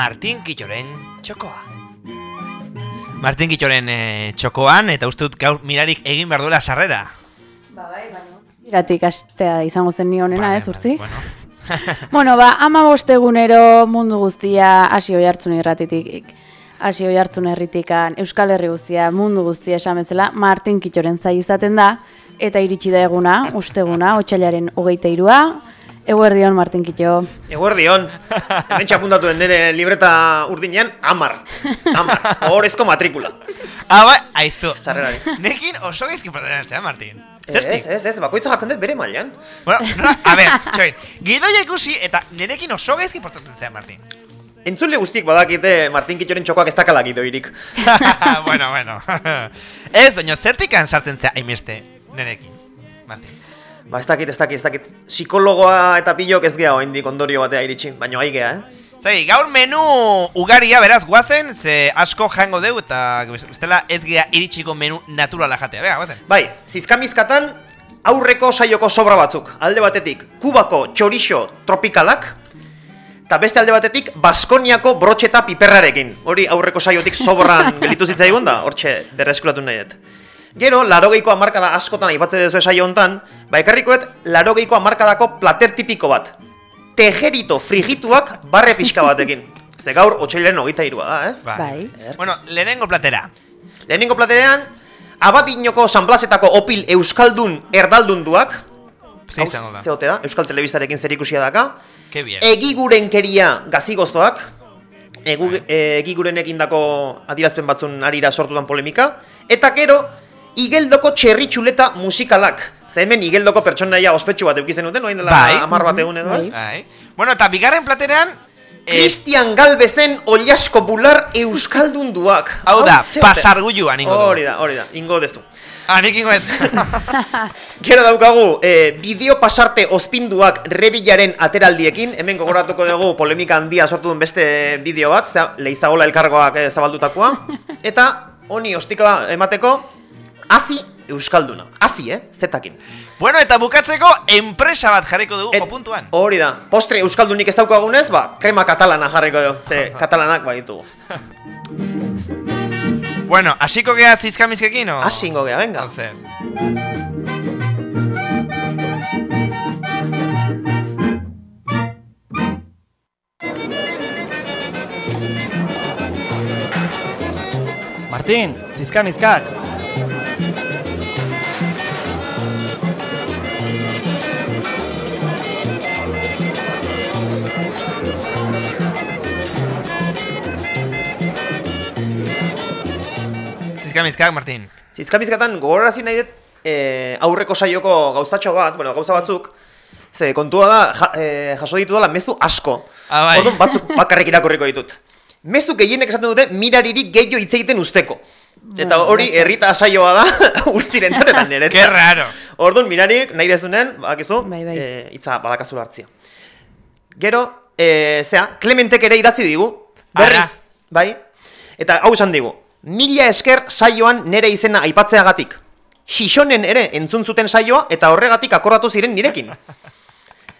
Martin Kitxoren txokoa. Martin Kitxoren eh, txokoan, eta uste dut gaur mirarik egin behar duela sarrera. Ba, bai, baina. Iratik astea izango zen ni honena, ez, urtzi? Bueno, Bueno, ba, ama bostegunero mundu guztia hasi oi hartzun irratitik, hasi oi hartzun herritikan, Euskal Herri guztia, mundu guztia esan bezala, Martin Kitxoren zai izaten da, eta iritsi da eguna, usteguna, otxailaren hogeita irua, eguerdion Martin Kitxo. Eguerdion, hemen txapuntatu den nire libreta urdinean, amar. Amar, horrezko matrikula. ah, bai, aizu. Sarrerari. Nekin oso gaizki protagonistea, Martin. Ez, ez, ez, bakoitza jartzen dut bere mailan. Bueno, nola, a ver, txoin, gidoia ikusi eta nerekin oso gaizki portatzen zea, Martin. Entzule guztiek badakite Martin Kitxoren txokoak ez dakala gidoirik. bueno, bueno. ez, baina zertikan sartzen zea hainbeste nerekin, Martin. Ba, ez dakit, ez dakit, ez dakit. Psikologoa eta pilok ez geha oraindik ondorio batea iritsi, baina ai gea, eh? Zai, gaur menu ugaria beraz guazen, ze asko jango deu eta bestela ez gea iritsiko menu naturala jatea, bera, guazen. Bai, zizkamizkatan aurreko saioko sobra batzuk. Alde batetik, kubako txorixo tropikalak, eta beste alde batetik, Baskoniako brotxeta piperrarekin. Hori aurreko saiotik sobran gelitu zitzaigun da, hortxe berreskuratu nahi dut. Gero, larogeiko hamarkada askotan aipatzen duzu saio hontan, ba ekarrikoet larogeiko hamarkadako plater tipiko bat. Tejerito frigituak barre pixka batekin. Ze gaur, otxailen hogeita irua da, ez? Bai. Bueno, lehenengo platera. Lehenengo platerean, abadinoko San Blasetako opil euskaldun erdaldunduak, Ze izango da. Zeote da, Euskal Telebistarekin zer ikusia daka. Ke bien. Egigurenkeria gazigoztoak. Egu, e, egigurenekin dako adirazpen batzun arira sortutan polemika. Eta gero, igeldoko txerritxuleta musikalak. Ze hemen igeldoko pertsonaia ospetsu bat eukizen duten, oain dela Bai. amar bat egun edo ez? Bai. Bueno, eta bigarren platerean, eh, Cristian Galvezen oliasko bular euskaldunduak. hau da, pasargulluan ingo du. Hori da, hori da, ingo dezu. Ah, nik ingo ez. Gero daukagu, e, bideo pasarte ospinduak rebilaren ateraldiekin, hemen gogoratuko dugu polemika handia sortu duen beste bideo bat, leizagola elkargoak eh, zabaldutakoa, eta honi ostika emateko, hazi euskalduna, hazi, eh, zetakin. bueno, eta bukatzeko, enpresa bat jarriko dugu Et- jo puntuan. Hori da, postre euskaldunik ez daukagunez, ba, krema katalana jarriko dugu, ze katalanak baditugu. Bueno, hasiko gea zizkamizkekin, o? Hasi ingo gea, venga. Zer. Martin, zizka Zizkamizkak, Martin. Zizkamizkatan gogorrazi nahi dut e, aurreko saioko gauzatxo bat, bueno, gauza batzuk, ze kontua da, ja, e, jaso ditu dela mezu asko. Ah, bai. Orduan batzuk bakarrik irakurriko ditut. Mezu gehienek esaten dute miraririk gehiago hitz egiten usteko. Eta hori herrita saioa da urtzirentzat eta niretzat. Qué raro. Orduan mirarik nahi dezunen, badakizu, Bai, bai. e, hitza badakazula hartzia. Gero, e, zea, Clementek ere idatzi digu, berriz, Ara. bai? Eta hau esan digu, mila esker saioan nere izena aipatzeagatik. Xixonen ere entzun zuten saioa eta horregatik akordatu ziren nirekin.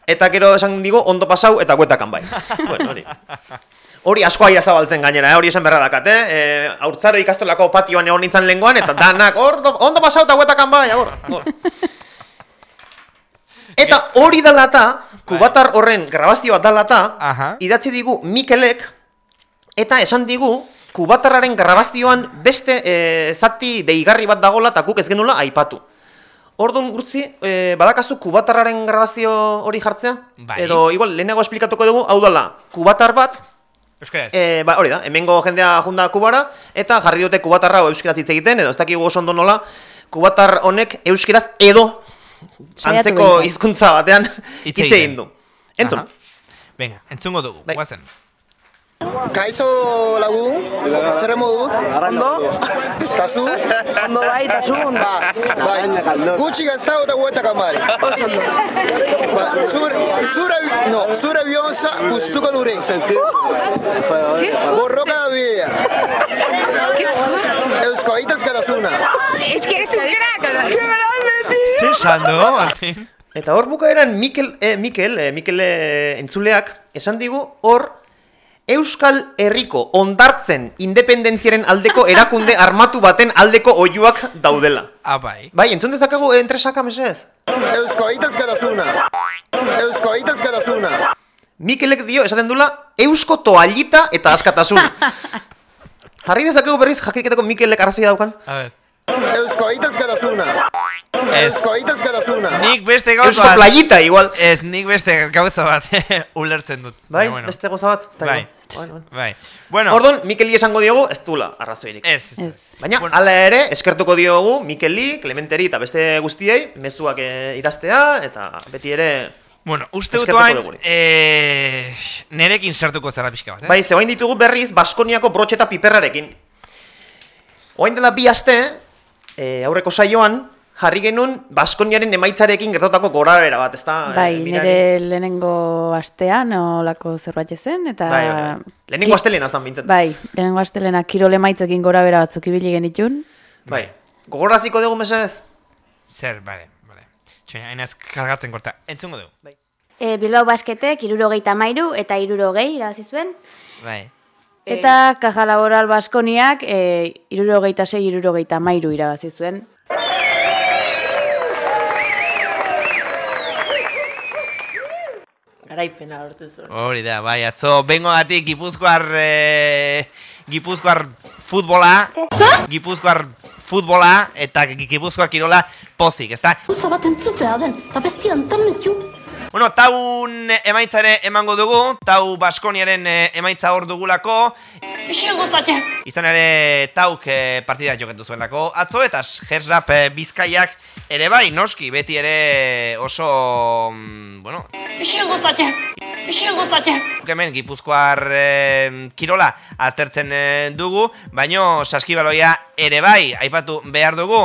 Eta gero esan digu ondo pasau eta guetakan bai. bueno, hori. Hori asko aia zabaltzen gainera, eh? hori esan berra dakat, eh? E, Haurtzaro ikastolako patioan egon nintzen lenguan, eta danak, hor, do- ondo pasau eta guetakan bai, hor. Eta hori dela eta, kubatar horren grabazioa dela eta, Aha. idatzi digu Mikelek, eta esan digu, kubatarraren grabazioan beste e, zati deigarri bat dagola eta guk ez genula aipatu. Orduan gurtzi, e, badakazu kubatarraren grabazio hori jartzea? Bai. Edo igual lehenago esplikatuko dugu, hau dela, kubatar bat, Euskaraz. E, ba, hori da, hemengo jendea junda kubara, eta jarri dute kubatarra hau euskeraz hitz egiten, edo ez dakigu oso ondo nola, kubatar honek euskeraz edo antzeko hizkuntza batean Hitz egin du. Entzun, Aha. Venga, entzungo dugu, Bai. guazen. Kaixo lagun, zer moduz? Ondo? Kasu? Ondo bai, kasu ondo. Bai, gutxi gaztau eta guetak amari. Ba, zure, no, zure bionza guztuko nure. Borroka da bidea. es que es un crack. ¡Qué grande, tío! Ze esan du, Martin? Eta hor bukaeran Mikel, eh, Mikel, eh, Mikel eh, entzuleak esan digu hor Euskal Herriko ondartzen independentziaren aldeko erakunde armatu baten aldeko oiuak daudela. Ah, bai. Bai, entzun dezakagu eh, entresaka mesedez? Eusko Itaskarasuna. Eusko Itaskarasuna. Mikelek dio esaten dula eusko toallita eta askatasun. Jarri dezakegu berriz jakiketako Mikelek arrazoia daukan. A ver. Eusko Itaskarasuna. Ez. Eusko. Nik beste gauza Eusko playita igual. Ez, nik beste gauza bat ulertzen dut. Bai, bueno. beste goza bat. Bai. Bueno, bueno. Bai. Bueno, Ordon, Mikeli esango diogu, ez dula arrazoirik. ez, ez. ez. Baina, Bueno. hala ere, eskertuko diogu Mikeli, Clementeri eta beste guztiei, mezuak eh, idaztea, eta beti ere... Bueno, uste dut Eskertuko oain, dugu. eh, nerekin sartuko zara pixka bat, eh? Bai, ze oain ditugu berriz Baskoniako brotxeta piperrarekin. Oain dela bi aste, eh, aurreko saioan, jarri genuen Baskoniaren emaitzarekin gertatutako gorabera bat, ezta? eh, Bai, mirari? nire lehenengo astean olako zerbait zen, eta... Bai, bai, bai. Lehenengo astelena zan bintzen. Bai, lehenengo astelena kirole maitzekin gora bera batzuk ibili genitun. Bai. Gogoraziko dugu mesedez? Zer, bale, bale. Txoina, hainaz kargatzen korta. Entzungo dugu. E, Bilbao basketek irurogeita mairu eta irurogei irabazi zuen. Bai. Eta Caja Laboral Baskoniak e, irurogeita sei, irurogeita mairu irabazi zuen. Garaipena lortu zuen. Hori da, bai, atzo, bengo gatik Gipuzkoar, eh, Gipuzkoar futbola, Gipuzkoar futbola eta Gipuzkoar kirola pozik, ezta? Gauza bat entzutea den, eta bestia internetu. Bueno, taun emaitzare emango dugu, tau Baskoniaren eh, emaitza hor dugulako, izan ere tauk eh, partida joketu zuenlako atzo, eta Gersrap eh, Bizkaiak ere bai, noski, beti ere oso, mm, bueno, Ixen gozatxe. Ixen gozatxe. guk hemen Gipuzkoar eh, kirola aztertzen eh, dugu, baino saskibaloia ere bai, aipatu behar dugu.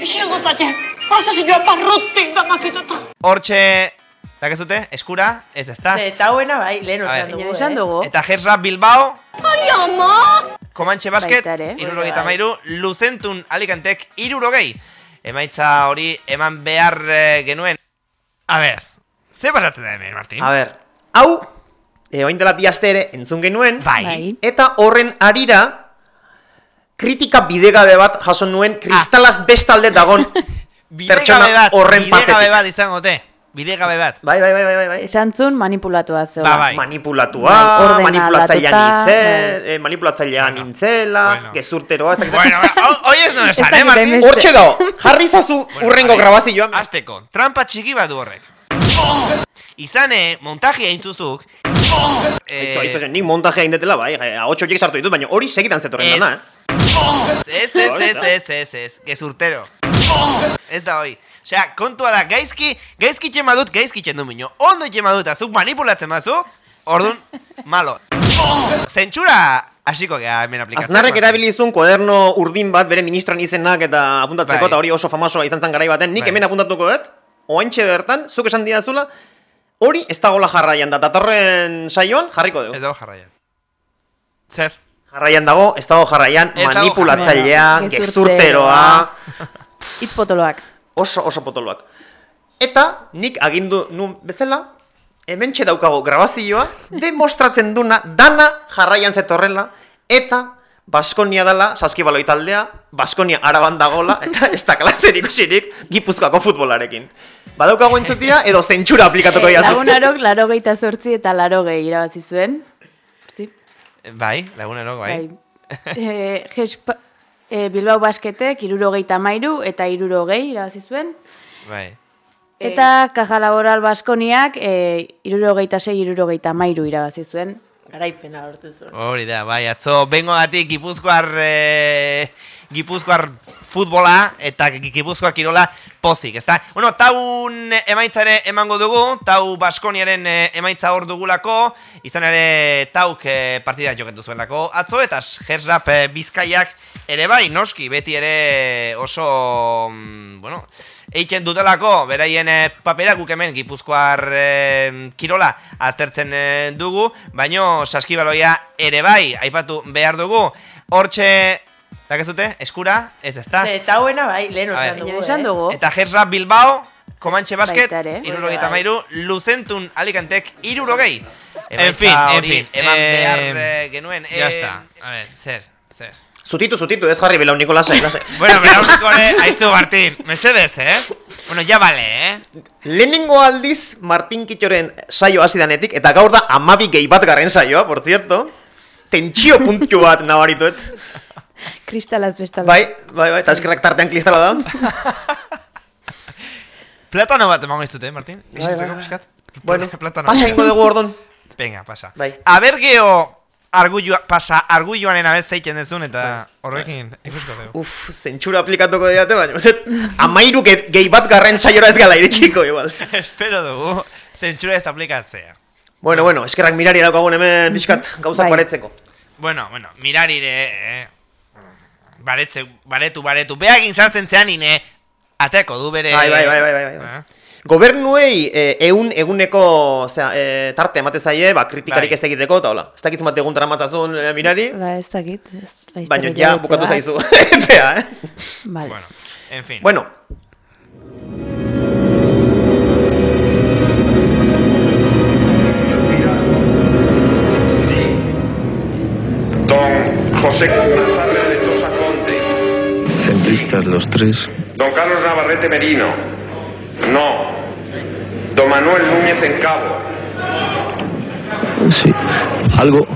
Ixen gozatxe. Pasa zinua parrotik da maketata. Hortxe, dakezute, eskura, ez ezta? Eta hauena bai, lehen osan dugu, eh? dugu. Eta Gersrap Bilbao, Ai, ama! Komantxe Basket, irurogeita mairu, Luzentun Alicantek irurogei. Emaitza hori eman behar eh, genuen. A ber, ze pasatzen da hemen, Martin? A ber, hau, e, oain dela bi ere entzun genuen, Bai. Bai. eta horren arira, kritika bidegabe bat jaso nuen, kristalaz bestalde dagon Bidegabe pertsona horren bidegabe partetik. bat izango te. Bidegabe bat. Bai, bai, bai, bai, bai, bai. Esan zuen manipulatua zegoela. Ba, bai. Manipulatua, Bai, ordena manipulatzailea aldatuta, nintzel, eh, manipulatzailea Bueno, nintzela, bueno. gezurteroa, ez dakit. Bueno, ho- hoi ez nuen esan, eh, Martin? Hortxe dago, jarri zazu urrengo vale. grabazioan. Azteko, trampa txiki bat du horrek. Izane, montaje aintzuzuk. Aizu, aizu, nik montajea indetela, bai, eh, ahotsa horiek sartu ditut, baina hori segitan zetorren dana, eh? Ez, ez, ez, ez, ez, ez, gezurtero. Ez da hoi. Osea, kontua da, gaizki, gaizki txema dut, gaizki txendu mino. Ondo txema dut, azuk manipulatzen bazu, ordun, malo. Zentsura hasiko gea hemen aplikatzen. Aznarrek Martin. erabili zuen kuaderno urdin bat bere ministroan izenak eta apuntatzeko Bai. eta hori oso famasoa izan zen garai baten. Nik Bai. hemen apuntatuko dut, oaintxe bertan, zuk esan diazula, hori ez dagoela jarraian da, datorren saioan jarriko dugu. Ez dago jarraian. Zer? Jarraian dago, ez dago jarraian, manipulatzailea, gezurteroa, Itz potoloak. Oso oso potoloak. Eta nik agindu nun bezala, hemen daukago grabazioa, demostratzen duna dana jarraian zetorrela, eta Baskonia dela, saskibaloi taldea, Baskonia araban dagola, eta ez da klaser ikusirik Gipuzkoako futbolarekin. Badaukago entzutia, edo zentsura aplikatuko Eh, diazu. lagunarok laro geita zortzi eta laro gehi irabazi zuen. Bai, lagunero, bai. Bai. e, Gespa, e, Bilbao basketek irurogeita mairu eta irurogei irabazi zuen. Bai. Eta Caja Laboral Baskoniak e, irurogeita sei, irurogeita mairu irabazi zuen. Garaipena lortu zuen. Hori da, bai, atzo, bengo gatik Gipuzkoar, eh, Gipuzkoar futbola eta Gi- Gipuzkoar kirola pozik, ezta? Bueno, taun emaitzare emango dugu, tau Baskoniaren eh, emaitza hor dugulako, izan ere tauk eh, partida joketu zuenlako atzo, eta Gersrap eh, Bizkaiak ere bai, noski, beti ere oso, mm, bueno, eitzen dutelako, beraien eh, papera guk hemen Gipuzkoar eh, kirola aztertzen eh, dugu, baino saskibaloia ere bai, aipatu behar dugu, hortxe Dakezute, eskura, ez ezta. Eta hauena bai, lehen esan dugu, eh? dugu. Eta Gerra Bilbao, Comanche Basket, ere. irurogeita Bai. mairu, Luzentun Alicantek, irurogei. En fin, en fin. Eman eh, behar eh, genuen. Ya eh, está. A ver, zer, zer. Zutitu, zutitu, ez jarri belauniko lasai, lasai. Bueno, beraurriko ere, aizu Martín, mesedez, eh? Bueno, ya vale, eh? Lehenengo aldiz Martin Kitxoren saio hasi danetik, eta gaur da amabi gehi bat garren saioa, por cierto. Tentsio puntu bat nabarituet. Kristalaz bestala. Bai, bai, bai, eta eskerrak tartean kristala da. Platano bat emango iztute, eh, Martin? bai? Bueno, pasa ingo dugu ordon. Venga, pasa. Bai. Aber geho argullua, pasa argulluanen abez zeitzen dezun eta horrekin ikusko dugu. Uf, zentsura aplikatuko diate, baina, zet, amairu ge, gehi bat garren saiora ez gala iritsiko, igual. Espero dugu, zentsura ez aplikatzea. Bueno, bueno, eskerrak mirari daukagun hemen pixkat gauzak Bai. baretzeko. Bueno, bueno, mirarire, eh? Baretze, baretu, baretu. Beagin sartzen zean ine, ateko du bere... Bai, bai, bai, bai, bai, bai. Eh? Gobernuei eh, eun eguneko osea, eh, tarte emate zaie, ba, kritikarik ez egiteko, eta hola. Ez dakitzen bat egun matazun eh, mirari, Ba, ez dakit. baina ja bukatu zaizu. Epea, eh? Vale. Bueno, en fin. Bueno, Don José Navarrete de Tosa Conte. Centristas los tres. Don Carlos Navarrete Merino. No. Don Manuel Núñez en Cabo. Sí. Algo.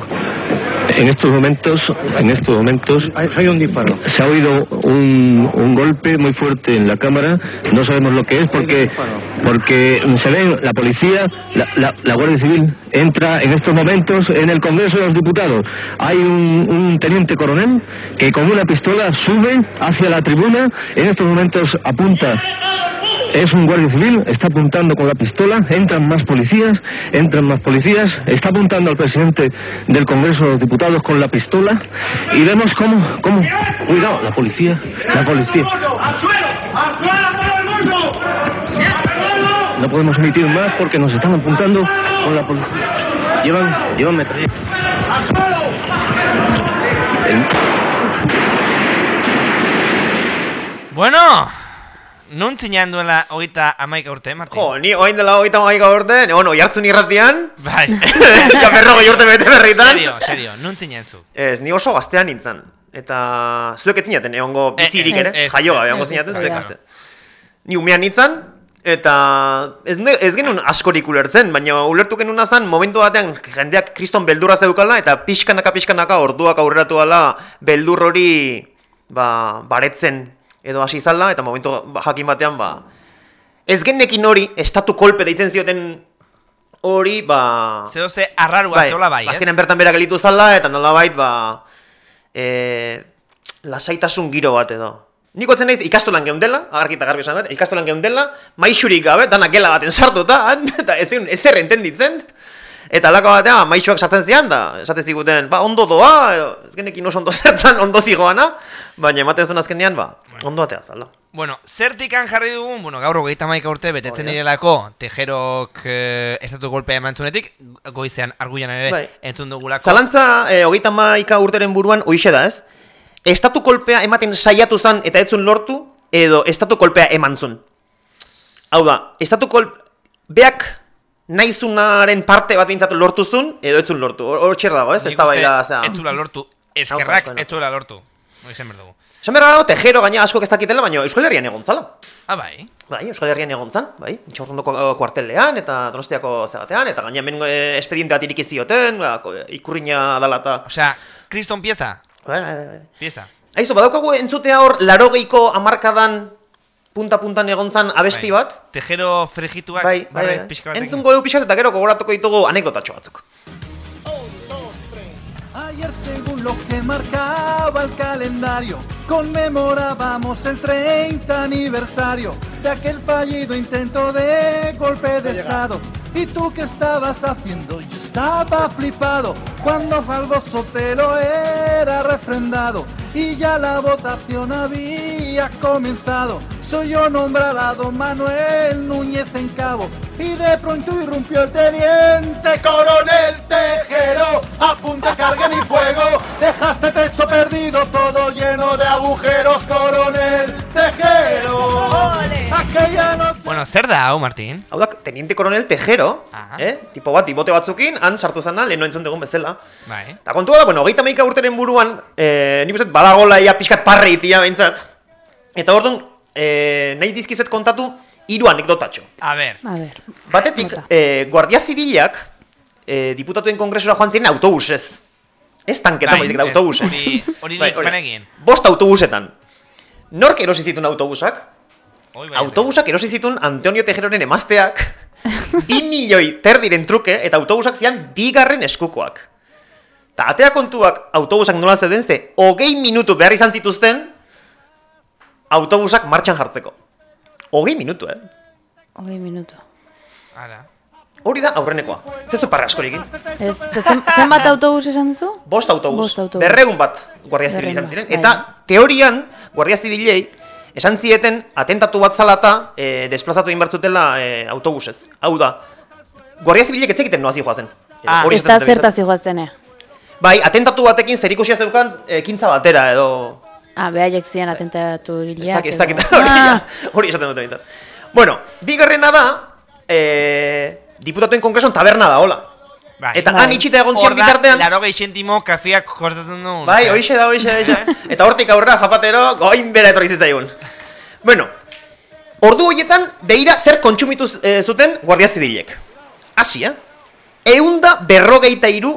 En estos momentos, en estos momentos, hay un disparo. Se ha oído un, un golpe muy fuerte en la cámara. No sabemos lo que es porque, porque se ve la policía, la, la- la Guardia Civil entra en estos momentos en el Congreso de los Diputados. Hay un, un teniente coronel que con una pistola sube hacia la tribuna. En estos momentos apunta es un guardia civil, está apuntando con la pistola, entran más policías, entran más policías, está apuntando al presidente del Congreso de los Diputados con la pistola y vemos cómo, cómo, cuidado, la policía, la policía. No podemos emitir más porque nos están apuntando con la policía. Llevan, llevan metralla. Bueno, nun zinean duela hogeita amaika urte, Martin? jo, ni oain dela hogeita maika urte, ne, bueno, jartzun irratian, Bai. ja berrogei urte bete berritan. serio, serio, nun zinen zu? Ez, ni oso gaztean nintzen. Eta zuek ez zinaten egongo bizirik ez, ere, jaio gabe egongo zinaten zuek gazte. Ni umean nintzen, eta ez, ez genuen askorik ulertzen, baina ulertu genuen azan momentu batean jendeak kriston beldurra zeukala, eta pixkanaka pixkanaka orduak aurreratu ala beldur hori ba, baretzen edo hasi zala, eta momentu ba, jakin batean ba, ez genekin hori, estatu kolpe deitzen zioten hori, ba... Zeo ze arrarua zeola bai, ez? Azkenean bertan bera gelitu zala, eta nolabait, ba... E, lasaitasun giro bat edo. Nik otzen naiz ikastolan geundela, argi eta garbi esan bat, ikastolan geundela, maixurik gabe, danak gela baten sartuta, han, eta ez diun ezer entenditzen. Eta alako batean, maixuak sartzen zian, da, esate ziguten, ba, ondo doa, edo, ez genekin oso ondo zertzen, ondo zigoana, baina ematen zuen azkenean, ba, ondo atea zala. Bueno, zertikan jarri dugun, bueno, gaur hogeita maika urte betetzen da. direlako Tejerok eh, estatu golpea eman zunetik, goizean arguian ere Bai. entzun dugulako. Zalantza, e, hogeita maika urteren buruan, hoixe da ez? Estatu kolpea ematen saiatu zan eta etzun lortu, edo estatu kolpea eman zun. Hau da, estatu kolp... Beak naizunaren parte bat bintzatu lortu zun, edo etzun lortu. Hor hor txer dago, ez? Ez da bai da, zera... Ez zula lortu, eskerrak askoena. ez zula lortu. Hori zen berdugu. Esan behar dago, tejero gaina asko ez dakitela, baina Euskal Herrian egon zala. Ah, bai. Bai, Euskal Herrian egon zan, bai, Intxaurrondoko eh, kuartelean eta Donostiako zegatean, eta gaina hemen eh, espediente bat iriki zioten, ba, ikurriña dala eta... Osea, kriston pieza, Bai, bai, bai. pieza. Aizu, badaukagu entzutea hor, larogeiko amarkadan punta-puntan egon zan abesti Bai. bat. Tejero frigituak, Bai, bai, bai. pixka batekin. Entzungo dugu pixat eta gero gogoratuko ditugu anekdotatxo batzuk. Ayer según lo que marcaba el calendario, conmemorábamos el 30 aniversario de aquel fallido intento de golpe de estado. ¿Y tú qué estabas haciendo? Yo estaba flipado cuando Salvo Sotelo era refrendado y ya la votación había comenzado. Soy yo nombrar a don Manuel Núñez en cabo y de pronto irrumpió el teniente coronel Tejero. Apunte, carguen y fuego, dejaste techo perdido. todo lleno de agujeros, coronel Tejero. Aquella noche... Bueno, zer da hau, Martin? Hau da, teniente koronel Tejero, eh? tipo bat, bibote batzukin, han sartu zana, lehen entzun dugun bezala. Bai. Eta kontua da, bueno, hogeita maika urteren buruan, eh, nik badagola ia pixkat parre itia behintzat. Eta orduan, eh, nahi dizkizuet kontatu, hiru anekdotatxo. A ber. A ber. Batetik, eh, Guardia Zibilak, eh, diputatuen kongresura joan ziren autobusez. Ez tanketan, Bai, baizik autobusez. hori- Bai, nik banekien. Bost autobusetan. Nork erosi zituen autobusak? Oi, bai, Autobusak erosi zituen Antonio Tejeroren emazteak bi milioi terdiren truke eta autobusak zian bigarren eskukoak. Ta atea kontuak autobusak nola zeuden ze, hogei minutu behar izan zituzten autobusak martxan jartzeko. Hogei minutu, eh? Hogei minutu. Ara. Hori da aurrenekoa. Ez du parra askorekin. Ez, te zen, zenbat autobus esan duzu? Bost autobus. Bost autobus. Berregun bat Guardia Zibil izan ziren. bat, Eta teorian, Guardia Zibilei, esan zieten atentatu bat zalata e, desplazatu egin bertzutela e, autobusez. Hau da, Guardia Zibilek ez zekiten noazi joazen. Ah, ez da dute behintzat. zertaz zigoaztenea. Bai, atentatu batekin zerikusia zeukan ekintza batera edo... Ah, behaiek zian atentatu gileak. ez dakit, hori, Ah, hori esaten dute behintzat. Bueno, bigarrena da, e, diputatuen kongreson taberna da, hola. Bai. Eta han itxita egon zian Hor da, bitartean... laro gehi sentimo kafiak kostatzen du. Bai, hoixe da, hoixe, hoixe. Eta hortik aurrera zapatero, goin bera etorri zitzaigun. Bueno, ordu horietan, behira zer kontsumitu eh, zuten Guardia Zibilek. Hasi, eh? Eunda berrogeita iru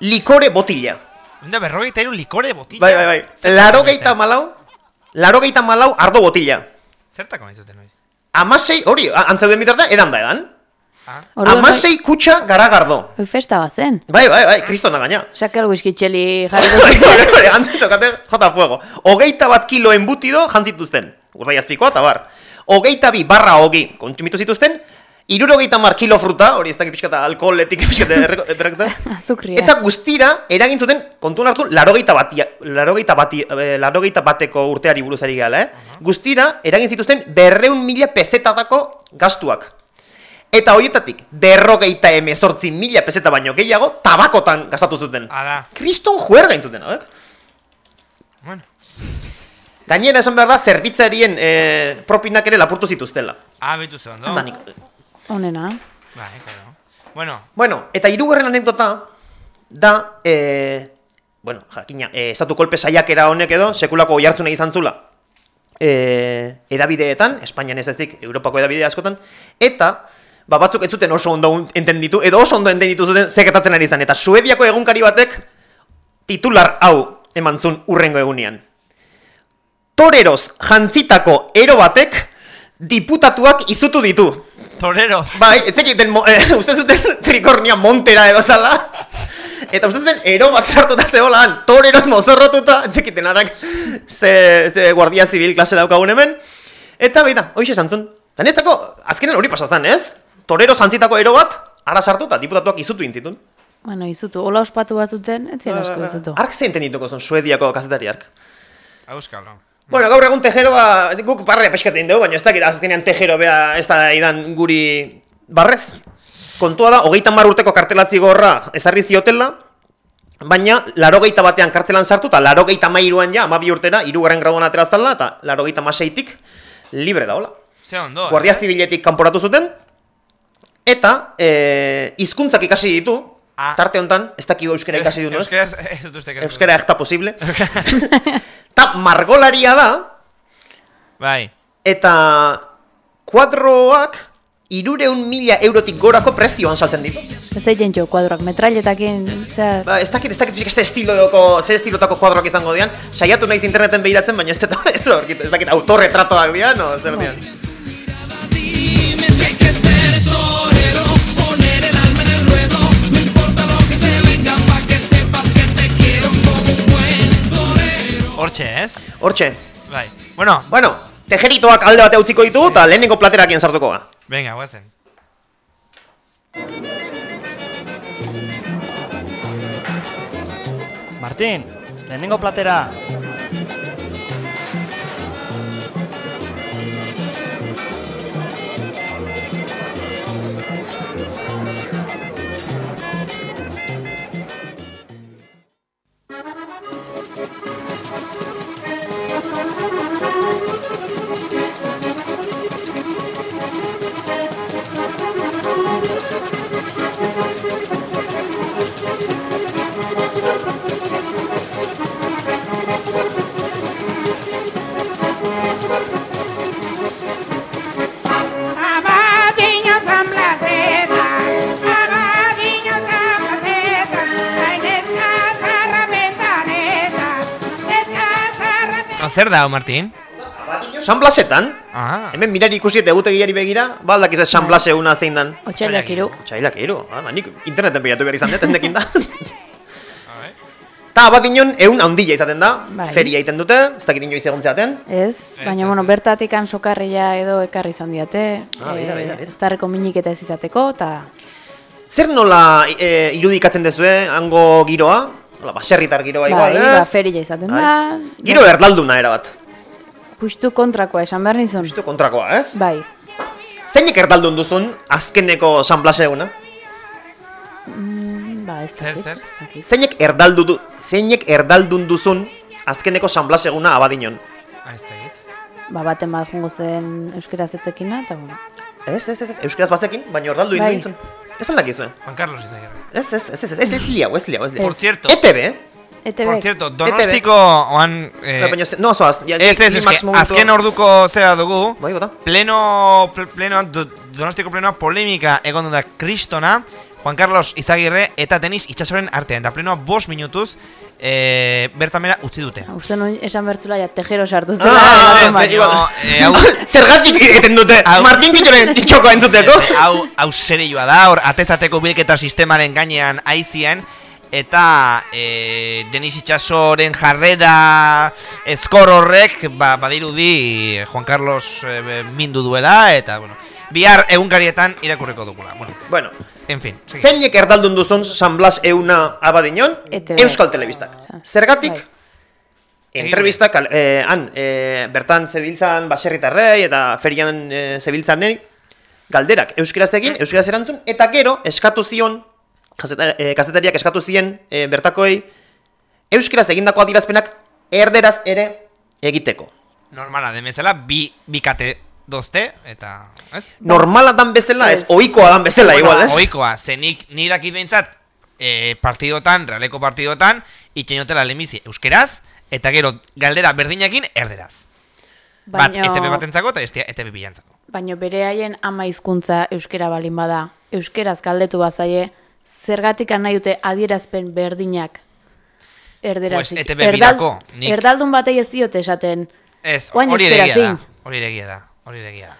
likore botila. Unda berrogeita iru likore botila. Bai, bai, bai. Larogeita malau, larogeita malau ardo botila. Zertako nahi zuten hori? Amasei, hori, a- antzeuden bitartean, edan da edan. Orduan Amasei kutsa garagardo. Hoi festa bat zen. Bai, bai, bai, kristona gaina. Sakel whisky txeli jarri Bai, bai, bai, Antzi tokate jota fuego. Hogeita bat kilo embutido jantzituzten. Urdai azpikoa, eta bar. Hogeita bi barra hogi kontsumitu zituzten. Irurogeita mar kilo fruta, hori ez dakit pixkata alkoholetik pixkata errekta. Azukria. Eta guztira, eragin zuten, kontuan hartu, larogeita, batia, larogeita, bati, eh, larogeita bateko urteari buruzari gala, eh? Guztira, eragin zituzten berreun mila pesetatako gastuak. Eta horietatik, berrogeita emezortzi mila peseta baino gehiago, tabakotan gastatu zuten. Ada. Kriston juer gain zuten, hauek? Bueno. Gainera esan behar da, zerbitzarien eh, propinak ere lapurtu zituztela. Ah, betu ze ondo. Zanik. Onena. Bai, claro. Bueno, Bueno, eta hirugarren anekdota da, eh, bueno, jakina, eh, estatu kolpe saiakera honek edo, sekulako oihartzuna izan zula. Eh, edabideetan, Espainian ez ezik, Europako edabide askotan, eta, ba, batzuk ez zuten oso ondo entenditu, edo oso ondo entenditu zuten zeketatzen ari izan, eta Suediako egunkari batek titular hau eman zuen urrengo egunean. Toreros jantzitako ero batek diputatuak izutu ditu. Toreros. Bai, ez zekiten, eh, uste zuten trikornia montera edo zala. Eta uste zuten ero bat sartuta zehola han, toreros mozorrotuta, ez zekiten arak ze, ze guardia zibil klase daukagun hemen. Eta beida, hoixe esan zuen. Eta nestako, azkenen hori pasazan, ez? Toreros jantzitako ero bat, ara sartuta, diputatuak izutu intzitun. Bueno, izutu. Ola ospatu bat zuten, ez zian asko izutu. Ark ze entendituko zuen Suediako kazetari ark. Euskal, no. Bueno, gaur egun tejeroa, guk barrea peskatzen dugu, baina ez dakit azkenean tejero bea ez da idan guri barrez. Kontua da, hogeita mar urteko kartela zigorra ezarri ziotela, baina larogeita batean kartzelan sartu, eta larogeita mairuan ja, amabi urtera, irugarren graduan atera zala, eta larogeita maseitik libre da, hola. Ze ondo. Guardia zibiletik kanporatu zuten, eta e, hizkuntzak ikasi ditu, tarte hontan, ez dakik euskera ikasi du, no? ez? Euskaraz, ez dut uste Euskara ekta posible. Ta margolaria da, Bai. eta kuadroak irureun mila eurotik gorako prezioan saltzen ditu. Ez egin jo, kuadroak, metrailetakin, zera... Ba, ez dakit, ez dakit pixka ze estiloko, ze estilotako kuadroak izango dian, saiatu naiz interneten behiratzen, baina ez, ez, aurkit- ez dakit autorretratoak dian, o zer dian. Hortxe, ez? Hortxe. Bai. Bueno, Bueno, tejeritoak alde bate utziko ditu, eta lehenengo platerakien sartuko ga. venga, guazen. Martín, lehenengo platera. Ah, zer dao, Martin? San Blasetan? Ah. Hemen mirari ikusi eta egutegiari begira, baldak izan San Blase una zein dan. Otsailak iru. Otsailak iru. Ah, nik interneten pegatu behar izan dut, ez nekin da. Ta abadinon eun handia izaten da, Bai. feria egiten dute, ez dakit inoiz egon zeaten. Ez, baina bueno, bertatik sokarria edo ekarri izan diate, Ah, bida, bida, bida. ez darreko minik eta ez izateko, eta Zer nola e, irudikatzen dezue, hango giroa? Hola, baserritar giroa igual, bai, ba, ez? feria izaten Bai. da. Giro erdalduna erabat. Justu kontrakoa esan behar nizun. Justu kontrakoa, ez? Bai. Zeinek erdaldun duzun azkeneko San Blase eguna? Ba, ez zer? ez dakit. Zeinek erdaldu du, zeinek erdaldun duzun azkeneko San eguna abadinon? Ah, ez. Ba, baten bat jongo zen euskeraz etzekina, eta bueno. Ez, ez, ez, ez, euskaraz bazekin, baina erdaldu Bai. indu Ez aldakizue. Juan Carlos Izagirre. Ez, ez, ez, ez, ez, ez liau, ez liau, ez liau. Por cierto. ETB, ETB. Por cierto, Donostiko oan... Eh, baina, ze- no, zoaz, ja, Ez, ez, ez, azken orduko zera dugu, Bai, pleno, pl- pleno, do, donostiko plenoa polemika egon da kristona, Juan Carlos Izagirre eta Denis itxasoren artean, da plenoa bost minutuz e, bertamera utzi dute. Uste nuen esan bertzula ja tejero sartu Ah, zela. ah, ah, eh, hau- Zergatik egiten dute, Hau- Martin Kitxoren txoko entzuteko. Eh, Hau, hau serioa da, hor, atezateko bilketa sistemaren gainean aizien, eta e, Denis Itxasoren jarrera eskor horrek, ba, badirudi eh, Juan Carlos e, mindu duela, eta, bueno, bihar egunkarietan irakurriko dugula. Bueno, Bueno, en fin. zeinek erdaldun duzun San Blas euna abadinon? ETB. Euskal Telebistak. Zergatik? Bai. Entrevistak, eh, han, eh, bertan zebiltzan baserritarrei eta ferian eh, zebiltzanei, galderak euskeraz egin, euskeraz erantzun, eta gero eskatu zion, eh, kazetariak eskatu zien eh, bertakoei, euskeraz egindako adirazpenak erderaz ere egiteko. Normala, demezela, bi, bikate dozte, eta, ez? Normala dan bezala, ez, ohikoa dan bezala, igual, ez? Oikoa, zenik ni dakit behintzat, e, partidotan, realeko partidotan, itxenotela lehenbizi euskeraz, eta gero galdera berdinekin erderaz. Bat Baino- ETB batentzako eta bestia ETB bilantzako. Baino bere haien ama hizkuntza euskera balin bada, euskeraz galdetu bazaie, zergatik nahi dute adierazpen berdinak erderazik. Pues ETB birako, nik- Erdaldun batei ez diote esaten, Ez, hori egia da. Hori egia da. Hori egia da.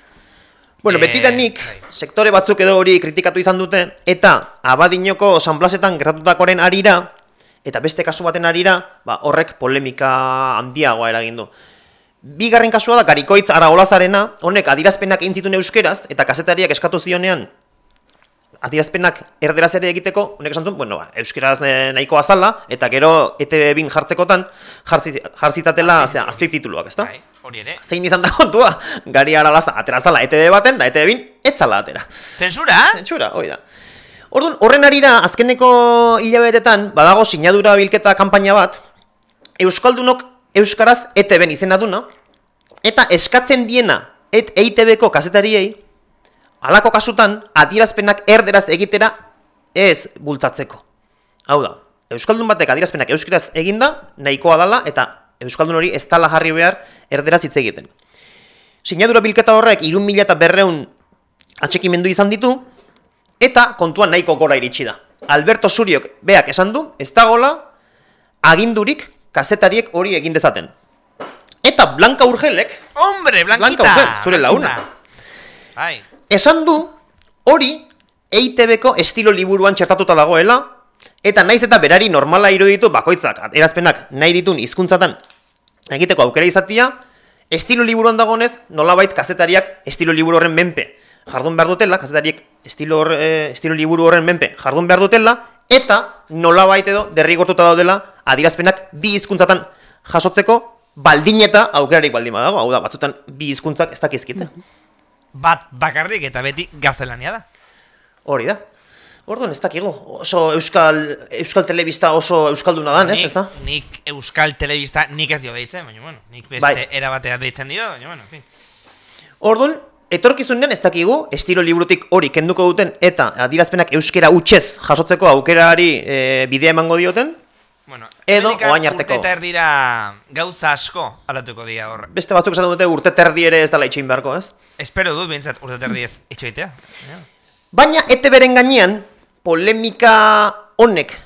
Bueno, Eh, betidanik, bai. sektore batzuk edo hori kritikatu izan dute, eta abadinoko San Blasetan gertatutakoaren arira, eta beste kasu baten arira, ba, horrek polemika handiagoa eragin du. Bigarren kasua da, Garikoitz Araolazarena, honek adirazpenak egin zituen euskeraz, eta kazetariak eskatu zionean, adirazpenak erderaz ere egiteko, honek esan zuen, bueno, ba, euskeraz eh, nahikoa zala, eta gero ETB bin jartzekotan, jartzi, jartzitatela, zera, azpitituluak, ezta? Bai, hori ere. Zein izan da kontua, gari aralaza atera zala ETB baten, da ETB bin, etzala atera. Zensura? Zentsura, hoi da. Orduan, horren arira, azkeneko hilabetetan, badago sinadura bilketa kanpaina bat, Euskaldunok Euskaraz ETB-en izena duna, eta eskatzen diena et EITB-ko kazetariei, halako kasutan, adierazpenak erderaz egitera ez bultzatzeko. Hau da, Euskaldun batek adierazpenak euskaraz eginda, nahikoa dala, eta Euskaldun hori ez dala jarri behar erderaz hitz egiten. Sinadura bilketa horrek irun mila eta berreun atxekimendu izan ditu, eta kontuan nahiko gora iritsi da. Alberto Suriok beak esan du, ez dagola agindurik kazetariek hori egin dezaten. Eta Blanca Urgelek, Hombre, Blanca Blanquita! Urgel, zure launa, Bai. esan du hori EITB-ko estilo liburuan txertatuta dagoela, eta naiz eta berari normala iruditu bakoitzak, erazpenak nahi ditun hizkuntzatan egiteko aukera izatia, estilo liburuan dagonez, nolabait kazetariak estilo liburu horren menpe jardun behar dutela, kazetariek estilo, hor, eh, estilo liburu horren menpe jardun behar dutela, eta nolabait edo derrigortuta daudela adirazpenak bi hizkuntzatan jasotzeko baldin eta aukerarik baldin badago, hau da, batzutan bi hizkuntzak ez dakizkite. Bat bakarrik eta beti gaztelania da. Hori da. Orduan ez dakigu, oso euskal, euskal telebista oso euskalduna dan, ez, ez da? Nik Euskal Telebista nik ez dio deitzen, baina bueno, nik beste Bai. era batea deitzen dio, baina bueno, en fin. Orduan, etorkizunean ez dakigu, estilo librutik hori kenduko duten eta adirazpenak euskera utxez jasotzeko aukerari e, bidea emango dioten, Bueno, Edo oain arteko. Urte erdira gauza asko aldatuko dira hor. beste batzuk esan dute urte terdi ere ez dela itxein beharko, ez? Espero dut behintzat urte eta erdi ez itxoitea. Baina ETB-ren gainean, polemika honek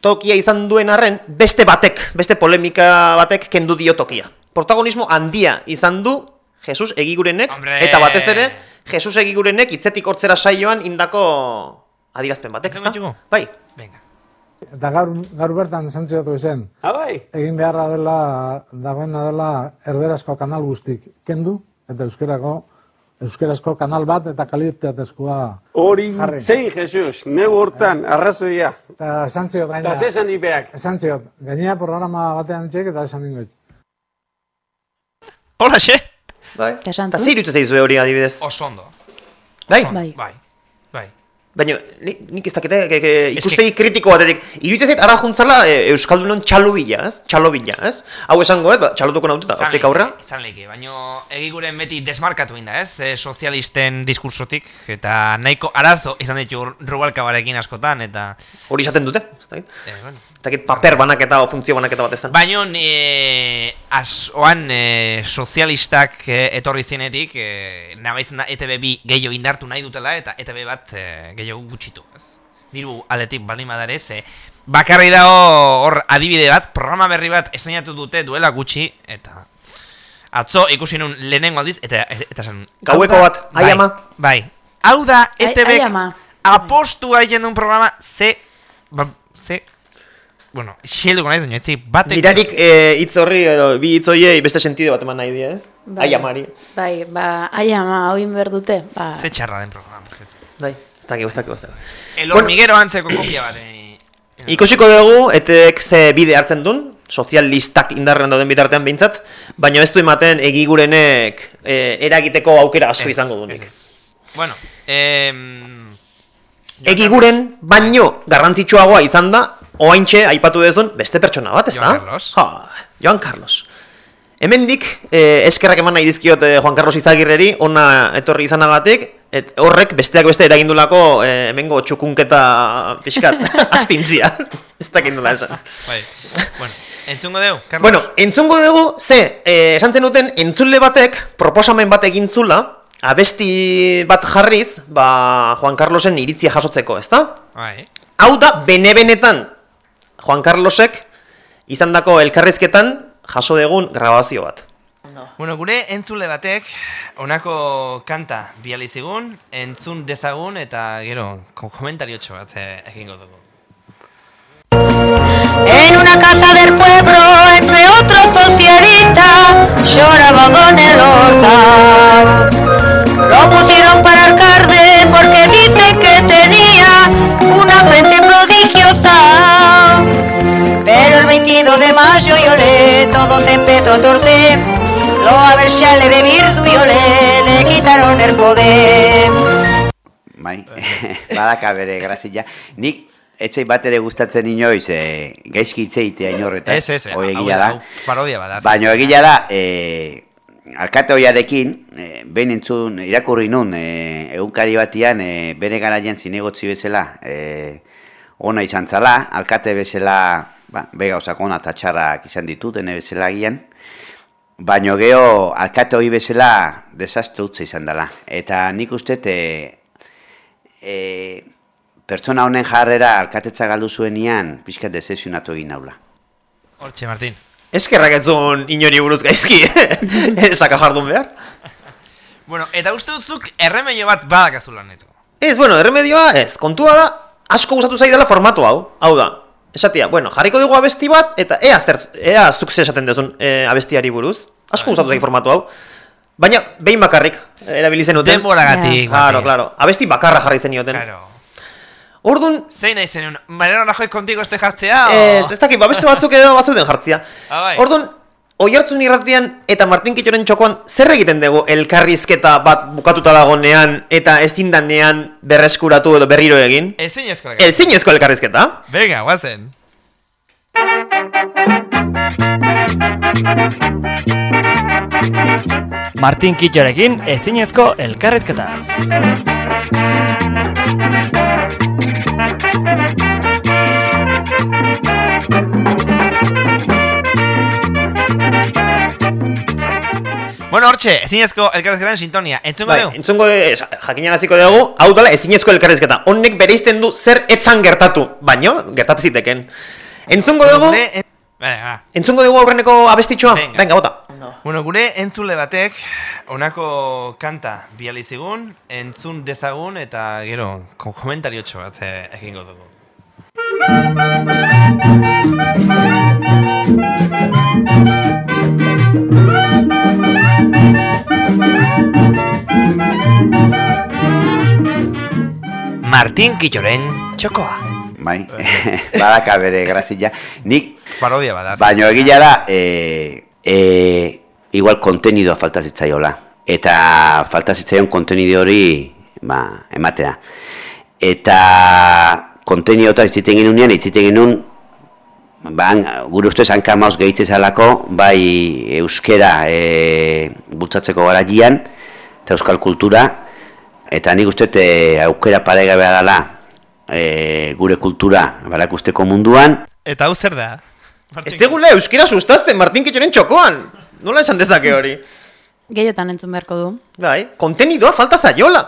tokia izan duen arren, beste batek, beste polemika batek kendu dio tokia. protagonismo handia izan du Jesus egigurenek, Hombre! eta batez ere, Jesus egigurenek hitzetik hortzera saioan indako adierazpen batek, ezta? Bai. Eta gaur, gaur bertan zantziatu zen. Ah, bai? Egin beharra dela, dagoena dela erderazko kanal guztik kendu, eta euskerako, euskerazko kanal bat eta kalitatezkoa Hori zein, Jesus, neu hortan, arrazoia. Eta esan ziot gaina. Eta esan dipeak? Esan ziot, gainea programa batean txek eta esan dingoit. Hola, xe! Bai. Eta Eta ze irutu zaizue hori adibidez? Oso ondo. Bai? Bai. Bai. Bai. Baina, ni, nik ez dakite, ke, ikuspegi kritiko batetik, iruditzen zait ara juntzala e, Euskaldunon txalobila, ez? Txalobila, ez? Hau esango, ez? Ba, txalotuko naututa, hortik aurra. Izan leike, baina egiguren beti desmarkatu inda, ez? E, sozialisten diskursotik, eta nahiko arazo izan ditu Rubalkabarekin askotan, eta... Hori izaten dute, ez dakit? Eh, bueno. Ez dakit paper banaketa o funtzio banaketa bat ez da. Baina, e, as, oan e, sozialistak e, etorri zenetik, e, nabaitzen da ETB bi gehiago indartu nahi dutela, eta ETB bat e, gehiago gutxitu, ez? Diru aldetik baldin badare, ze bakarri dago hor adibide bat, programa berri bat estrenatu dute duela gutxi, eta atzo ikusi nun lehenengo aldiz, eta eta esan... Gaueko hau bat, ai ama. Bai, hau da Ai- ETB ai ama. apostu haien un programa, ze... Ba, ze... Bueno, xelduko naiz, baina ez zik batek... Mirarik e, hitz horri, edo bi hitz horiei beste sentido bat eman nahi die, ez? Bai. Ai amari. Bai, ba, ai ama, oin behar dute, ba... Ze txarra den programa. Bai, ez dakit, ez dakit, ez dakit. El hormiguero antzeko kopia bat. eh. Ikusiko dugu, etek ze bide hartzen duen, sozialistak indarren dauden bitartean behintzat, baina ez du ematen egigurenek e, eragiteko aukera asko Ez, izango duenik. Bueno, em... Egiguren baino garrantzitsuagoa izan da, oaintxe aipatu dezun beste pertsona bat, ez da? Joan Carlos. Ha, Joan Carlos. Hemendik, eh, eskerrak eman nahi dizkiot eh, Juan Carlos Izagirreri, ona etorri izanagatik, et, horrek besteak beste eragindulako eh, hemengo txukunketa pixkat, astintzia. ez dakit nola esan. Bai. Bueno, entzungo deu, Carlos. Bueno, entzungo dugu, ze, eh, esan zenuten, entzule batek, proposamen bat egin zula, abesti bat jarriz, ba, Juan Carlosen iritzia jasotzeko, ezta? Bai. Hau da, bene-benetan, Juan Carlosek, izandako elkarrizketan, jaso degun grabazio bat. Bueno, gure entzule batek, honako kanta biali zigun, entzun dezagun eta gero ko- komentariotxo bat eh, egingo dugu. En una casa del pueblo, entre otros socialistas, lloraba Don Elorza. Lo pusieron para alcalde porque dice que tenía una frente prodigiosa. Pero el 22 de mayo yo le todo se empezó a torcer. Los aversiales de Virtu y olé le quitaron el poder. Bai, badaka bere grazia. Nik etxei bat ere gustatzen inoiz, e, gaizki itzeitea inorretaz. Ez, ez, hau egia da. parodia bada. Baina egia da, e, alkate hoiarekin, e, behin entzun, irakurri nun, e, egunkari batian, e, bere garaian zinegotzi bezala, e, ona izan zala, alkate bezala, ba, bega gauzak ona eta txarrak izan ditut, ene bezala agian, Baina geho, alkate hori bezala desastre utza izan dela. Eta nik uste, e, e, pertsona honen jarrera alkatetza galdu zuenian, pixkat desesionatu egin naula. Hortxe, Martin. Eskerrak etzun inori buruz gaizki, esaka jardun behar. Bueno, eta uste duzuk erremeio bat badakazula neto. Ez, bueno, erremedioa ez, kontua da, asko gustatu zaidala formatu hau, hau da. Esatia, bueno, jarriko dugu abesti bat, eta ea, zer, ea zuk ze esaten duzun e, abestiari buruz. Asko gustatu zait formatu hau. Baina, behin bakarrik, erabili zenuten. Denboragatik, Claro, Martin. claro. Abesti bakarra jarri zenioten. Claro. Orduan, Zein nahi zenun, Mariano Rajoy kontigo este jartzea? o- ez, ez dakit, ba, beste batzuk edo bazuten jartzia. Ah, bai. Orduan, Oihartzun irratian eta Martin Kitxoren txokoan zer egiten dugu elkarrizketa bat bukatuta dagonean eta ezin danean berreskuratu edo berriro egin? Ezin ezko Ezin ezko elkarrizketa? Venga, guazen. Martin Kitxorekin ezinezko elkarrizketa. Bueno, hortxe, ezinezko elkarrezketan sintonia. Entzungo Bai, dugu? entzungo e, jakinaraziko dugu, hau dela ezinezko elkarrizketa. Honek bereizten du zer etzan gertatu, baino, gertatu ziteken. Entzungo dugu, Venga, va. entzungo dugu aurreneko abestitxoa? Venga, bota. Ondo. Bueno, gure entzule batek honako kanta biali zigun, entzun dezagun eta gero ko- komentariotxo bat eh, egingo dugu. Martin Killoren txokoa. Bai, badaka bere grazia. Nik, Parodia bada. baino egila da, e, e, igual kontenidoa falta zitzaiola. Eta falta zitzaion kontenido hori ba, ematea. Eta kontenidoa itziten genunean, itziten genuen, ba, han- gure ustez hanka maus gehitze zalako, bai euskera e, bultzatzeko garaian, eta euskal kultura, eta nik uste e, aukera paregabea dela e, gure kultura barakusteko munduan, Eta hau zer da? Ez tegula euskera sustatzen Martin Kitxoren txokoan. Nola esan dezake hori? Gehiotan entzun beharko du. Bai, kontenidoa falta zaiola.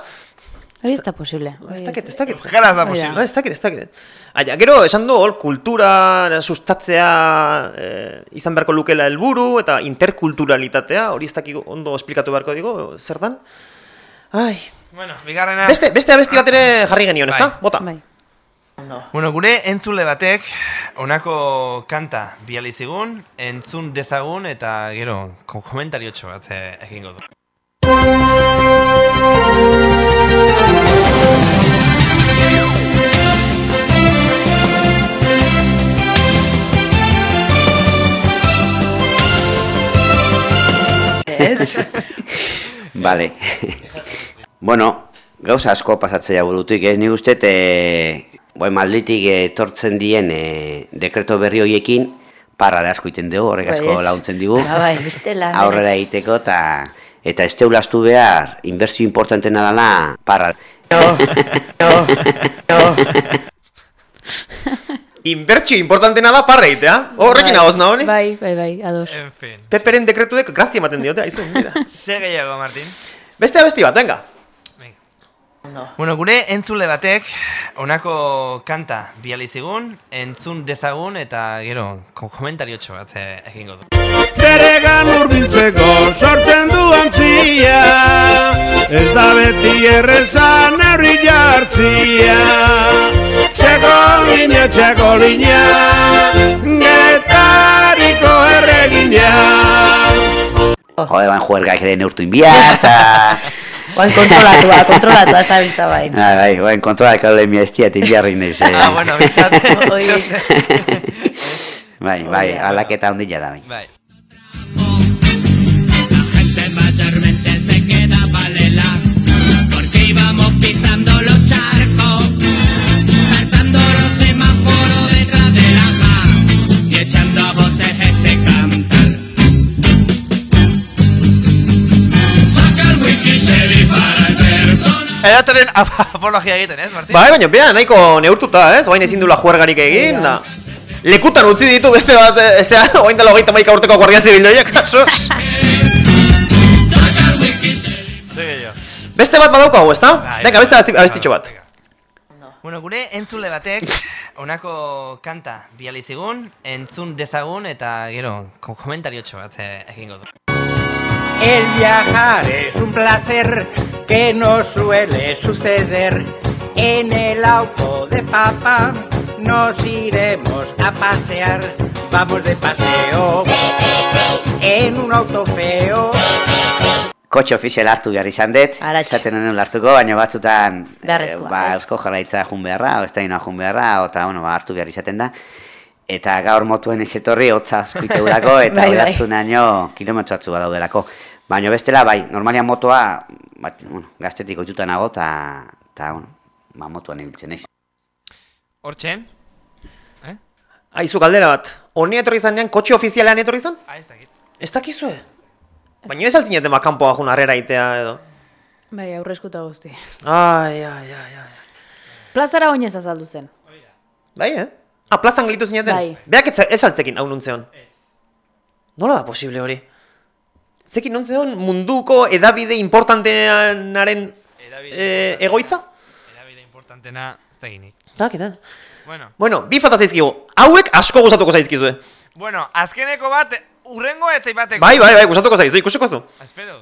Hori ez da posible. Ez dakit, ez dakit. Euskaraz da Hori posible. Bai, Ez dakit, ez dakit. Aia, gero, esan du, hor, kultura sustatzea eh, izan beharko lukela helburu eta interkulturalitatea, hori ez dakik ondo esplikatu beharko digo, zer dan? Ai, Bueno, bigarrena... beste, beste abesti bat ere jarri genion, ezta? Bai. Bota. Bai. Bueno, gure entzule batek honako kanta biali zigun, entzun dezagun eta gero ko- komentariotxo bat eh, egingo du. Ez? Vale. bueno, gauza asko pasatzea burutik, ez nik uste, e, boi, Madridik etortzen dien e, dekreto berri horiekin, parrara asko iten dugu, horrek asko Bai, ez. laguntzen digu. Ba, bai, bestela, Aurrera egiteko, eta eta ez teulaztu behar, inbertsio importantena dela, parra. Inbertsio importantena da parra egitea. Horrekin Bai, ahoz na? Bai, bai, bai, ados. En fin. Peperen dekretuek grazia ematen diote, aizu, mira. Ze gehiago, Martin? Beste abesti bat, venga. Bueno, gure entzule batek honako kanta biali zigun, entzun dezagun eta gero ko- komentariotxo bat eh, egingo du. Beregan urbiltzeko sortzen du antzia Ez da beti errezan neurri jartzia Txeko linea Getariko erregina Jode, ban juergak ere neurtu inbiar, eta... Oain kontrolatua, kontrolatua zabiltza bain. Ah, bai, buen kontrolak hau lemia estia, eta inbiarrik naiz. Eh. Ah, bueno, bintzat. Bai, bai, aldaketa ondila da, bai. Bai. Edateren apologia egiten, ez, Martin? Bai, baina, bea, nahiko neurtuta, ez? Oain ezin dula juergarik egin, da. Lekutan utzi ditu beste bat, eh, ezea, oain dela hogeita maika urteko guardia zibil kasos. Ze gehiago. Beste bat badaukagu, ezta? Bai, Venga, bai, beste abesti- bai, abestitxo bat. Bueno, gure entzule batek honako kanta biali zigun, entzun dezagun eta gero ko- komentariotxo bat eh, egingo du. El viajar es un placer que no suele suceder. En el auto de papá nos iremos a pasear. Vamos de paseo en un auto feo. Kotxe ofizial hartu behar izan dut, zaten honen hartuko, baina batzutan eh, Beharrezkoa, ba, eusko jarraitza jun beharra, o ez da jun beharra, eta bueno, ba, hartu behar izaten da. Eta gaur motuen ez etorri, hotza askoite urako, eta Bai, bai, bai. kilometro atzu badaudelako. Baina bestela, bai, normalian motoa, bat, bueno, gaztetik oituta nago, eta, eta, bueno, ba, motuan ibiltzen naiz. Hortxen? Aizu galdera bat. Honi etorri zanean, kotxe ofizialean etorri zan? Ah, ez dakit. Ez dakizue? Baina ez altzinete makampoa jun harrera itea edo. Bai, aurreskuta guzti. Ai, ai, ai, ai. Plazara oinez azaldu zen. Bai, eh? Ah, plazan gelitu zineten? Bai. Beak ez, ez altzekin hau nuntzeon. Nola da posible hori? Zekin nuntzeon munduko edabide importanteanaren eh, egoitza? Edabide importantena, ez da ginik. Tak, eta. Bueno. Bueno, bi falta zaizkigu. Hauek asko gustatuko zaizkizue. Bueno, azkeneko bat urrengo ez zaibateko. Bai, bai, bai, gustatuko zaizu, ikusiko zu. Espero.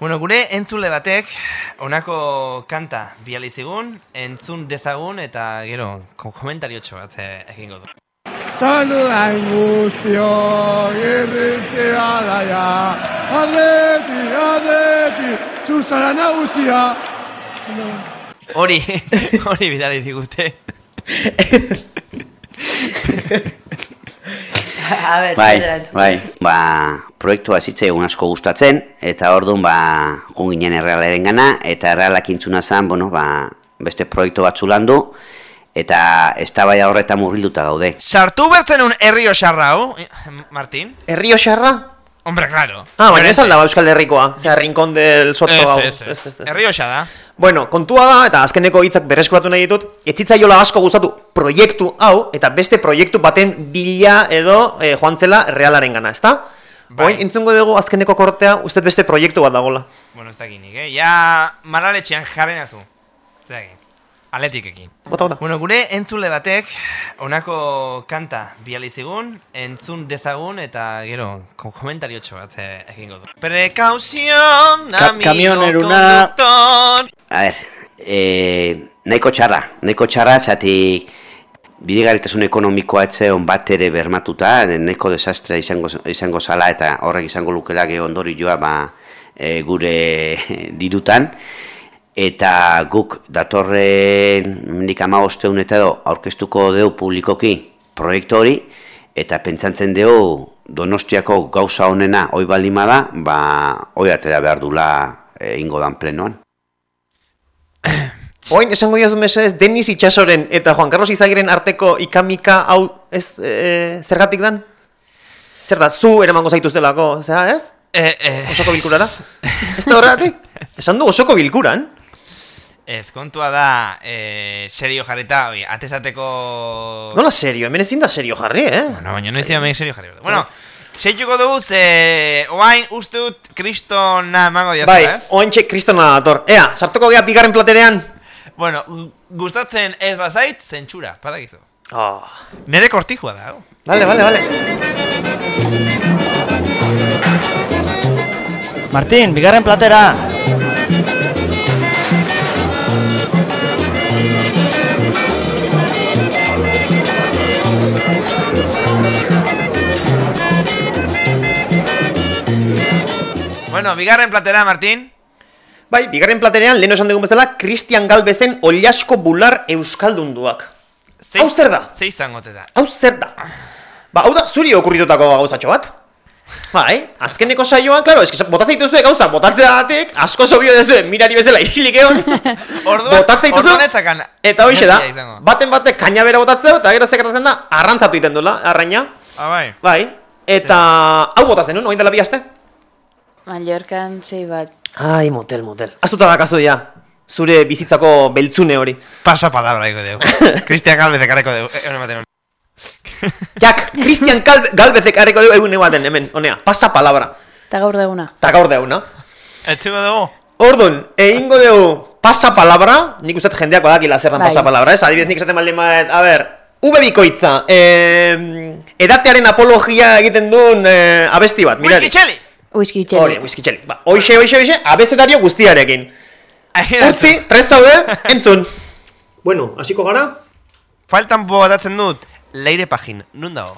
Bueno, gure entzule batek honako kanta biali zigun, entzun dezagun eta gero ko- komentariotxo bat egingo du. Saludan guztio, irritzea daia, atleti, atleti, zuzara nagusia. Hori, hori bidali digute. A ber, Bai, bai, ba, proiektua zitzaigun asko gustatzen, eta orduan, ba, joan ginen errealaren gana, eta errealak intzuna zen, bueno, ba, beste proiektu batzu landu, eta eztabaida horretan murrilduta gaude. Sartu bertzen un herrio xarra, hau, Martin? Herrio xarra? Hombre, claro. Ah, baina ez aldaba Euskal Herrikoa, zera, rincón del soto Ez, hau. ez, ez. Herrioxa da. Bueno, kontua da, eta azkeneko hitzak berreskuratu nahi ditut, etzitzaiola asko gustatu proiektu hau, eta beste proiektu baten bila edo eh, joan zela realaren gana, ezta? Bai. Entzungo dugu azkeneko kortea, uste beste proiektu bat dagola. Bueno, ez dakinik, eh? Ja, malaletxean jarren azu. Zeragin. Aletikekin. Bota, bota. Bueno, gure entzule batek honako kanta biali zigun, entzun dezagun eta gero ko- komentariotxo bat eh, egingo du. Precaución, Ka- amigo kamioneruna. A ber, e, nahiko txarra, nahiko txarra, zatik bidegarritasun ekonomikoa etzeon bat ere bermatuta, nahiko desastre izango, izango zala eta horrek izango lukela geho ondori joa ba, e, gure dirutan. Eta guk datorren mendik ama osteun eta edo aurkeztuko deu publikoki proiektu hori, eta pentsatzen dugu Donostiako gauza honena hoi balima da, ba, hoi atera behar dula egingo dan plenoan. Oin, esango jazu mesedez, Denis Itxasoren eta Juan Carlos Izagiren arteko ikamika hau ez e, zergatik dan? Zer da, zu eramango zaituztelako, zera, ez? Eh, eh. Osoko bilkurara? ez da horregatik? Esan du osoko bilkuran? Ez, kontua da, eh, serio jarrita, oi, atezateko... Nola serio, hemen ezin da serio jarri, eh? Bueno, baina noiz hemen serio jarri. Bueno, seituko dugu, ze... Oain uste dut kristona emango diazu, Bai, ez? ointxe kristona dator. Ea, sartuko gea bigarren platerean? Bueno, gu- gustatzen ez bazait, zentsura, badakizu. Oh. Nere kortijua da, hau. Vale, vale, vale. Martin, bigarren platera! Bueno, bigarren platera, Martin. Bai, bigarren platerean, lehen esan dugun bezala, Christian Galvezen oliasko bular euskaldunduak. Hau zer da? Ze izango te da. Hau zer da? Ba, hau da, zuri okurritutako gauzatxo bat. Bai, azkeneko saioan, klaro, eski botatzen dituzue gauza, botatzeagatik, asko sobio dezue, mirari bezala hilik egon. Orduan, botatzen eta hoxe da, baten batek kainabera botatzeu, eta gero zekratatzen da, arrantzatu egiten duela, arraina. Ah, bai. Bai, eta hau botatzen nuen, oin dela bi aste? Mallorcan sei bat. Ai, motel, motel. Azuta dakazu ja, zure bizitzako beltzune hori. Pasa palabra, iko deu. Cristian Galvez ekarreko deu. Eh, hone baten hori. Jak, Christian Gal Galvezek arreko du egun ematen, hemen, honea, pasa palabra. Eta gaur deguna. Ta gaur deuna. Etxiko dugu? Ordun, egingo dugu pasa palabra, nik uste jendeak badakila zer dan Bai. pasa palabra, ez? Adibidez nik esaten baldin badet, a ber, V bikoitza, eh, edatearen apologia egiten duen eh, abesti bat, mirari. Whisky Whisky Hori, whisky txeli. Ba, hoxe, hoxe, hoxe, abestetario guztiarekin. Utzi, prest zaude, entzun. Bueno, hasiko gara? Faltan botatzen dut, leire pagin, nun dago?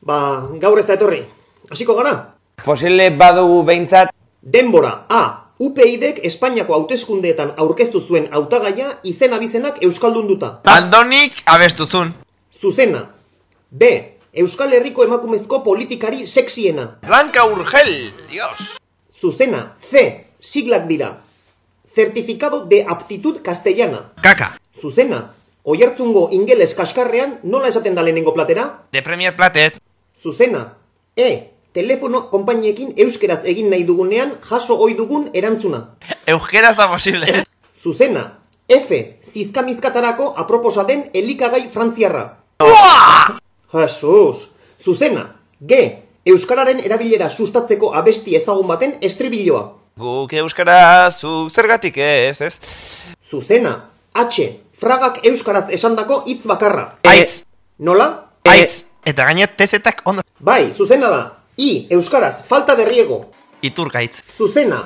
Ba, gaur ez da etorri. Hasiko gara? Posible badugu behintzat. Denbora, A. UPIDek Espainiako hauteskundeetan aurkeztu zuen hautagaia izen abizenak euskaldunduta. Andonik abestuzun. Zuzena. B. Euskal Herriko emakumezko politikari sexiena. Blanca Urgel, dios. Zuzena. C. Siglak dira. Certificado de aptitud castellana. Kaka. Zuzena. Oiartzungo ingeles kaskarrean nola esaten da lehenengo platera? De Premier Platet. Zuzena. E. Telefono konpainiekin euskeraz egin nahi dugunean jaso ohi dugun erantzuna. Eugeraz da posible. Zuzena. F. Zizkamizkatarako aproposa den elikagai frantziarra. Jesus. Zuzena. G. Euskararen erabilera sustatzeko abesti ezagun baten estribilloa. Guk euskara, zuk zergatik ez, ez? Zuzena. H. Fragak euskaraz esandako hitz bakarra. Aitz. Nola? Aitz. Eta gainet tezetak ondo. Bai, zuzena da. I, euskaraz, falta de riego. Iturgaitz. Zuzena,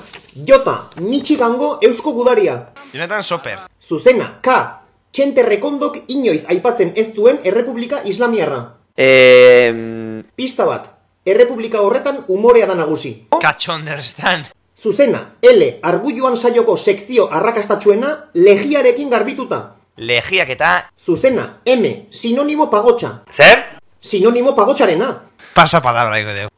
Jota, Michigango eusko gudaria. Jonetan soper. Zuzena, K, Txente Rekondok inoiz aipatzen ez duen Errepublika Islamiarra. Eh, Pista bat, Errepublika horretan umorea da nagusi. Katxonderstan. Zuzena, L, argulluan saioko sekzio arrakastatxuena legiarekin garbituta. Legiak eta... Zuzena, M, sinonimo pagotxa. Zer? Sinonimo pagotxarena. Pasa palabra, ego deu.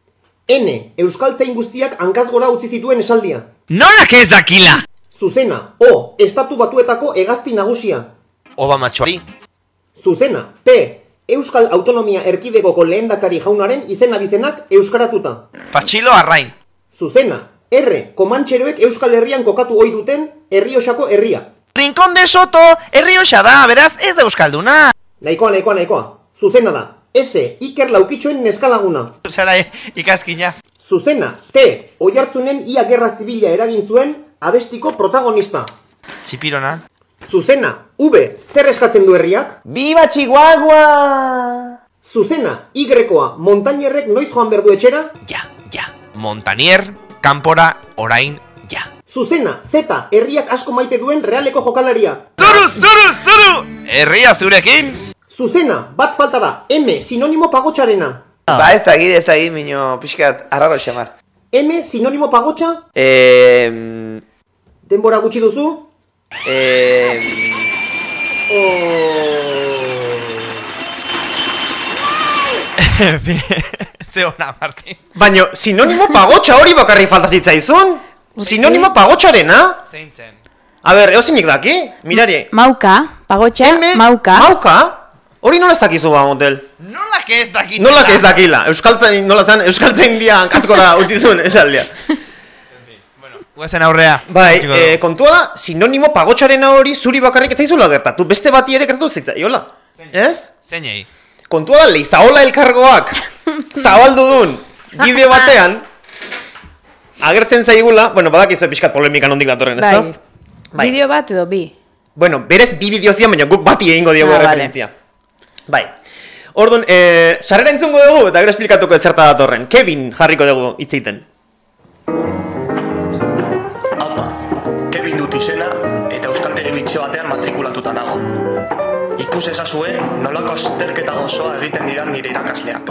N, euskaltzain guztiak hankaz gora utzi zituen esaldia. Nolak ez dakila! Zuzena, O, estatu batuetako hegazti nagusia. Obama txori. Zuzena, P, Euskal Autonomia Erkidegoko lehendakari jaunaren izena bizenak euskaratuta. Patxilo arrain. Zuzena, R, Komantxeroek Euskal Herrian kokatu ohi duten Herriosako herria. Rincón de Soto, herrioxa da, beraz ez da euskalduna. Nahikoa, nahikoa, nahikoa. Zuzena da, S, Iker Laukitxoen neskalaguna. Zara ikazkina. Zuzena, T, Oiartzunen ia gerra zibila eragin zuen abestiko protagonista. Txipirona. Zuzena, V, zer eskatzen du herriak? Biba Chihuahua! Zuzena, Y-koa, montainerrek noiz joan berdu etxera? Ja, ja. Montanier, kanpora, orain, ja. Zuzena, Z, herriak asko maite duen realeko jokalaria. Zuru, zuru, zuru! Herria zurekin? Zuzena, bat falta da, M, sinonimo pagotxarena. Ba ez da gide, ez da gide, minio, pixkat, arraro xamar. M, sinonimo pagotxa, Eh... denbora gutxi duzu. Eh... Ze ona, Martin. Baina, sinonimo pagotxa hori bakarri falta zitzaizun? Sinonimo pagotxarena? Zeintzen. A ber, eozinik daki, mirari. Mauka, pagotxa, mauka. Mauka? Hori nola ez dakizu ba, motel? Nolak ez dakit. Nolak ez dakila? Euskaltzain, nola zan, Euskaltzain dia hankazkora utzi zuen, esaldia. Guazen aurrea. Bai, eh, dugu. kontua da, sinonimo pagotxarena hori zuri bakarrik ez zaizula gertatu. Beste bati ere gertatu zitzaiola. Ez? Zeinei. Kontua da, leizaola elkargoak zabaldu dun bideo batean agertzen zaigula, bueno, badakizu pixkat polemikan ondik datorren, ezta? Bai. Bai. Bideo bat edo bi. Bueno, berez bi bideoz dian, baina guk bati egingo diogu Ah, vale. referentzia. Bai. Orduan, eh, sarrera entzungo dugu eta gero esplikatuko ez zerta datorren. Kevin jarriko dugu hitzeiten. Kevin izena eta Euskal Telebizio batean matrikulatuta nago. Ikus ezazue nolako azterketa gozoa egiten didan nire irakasleak.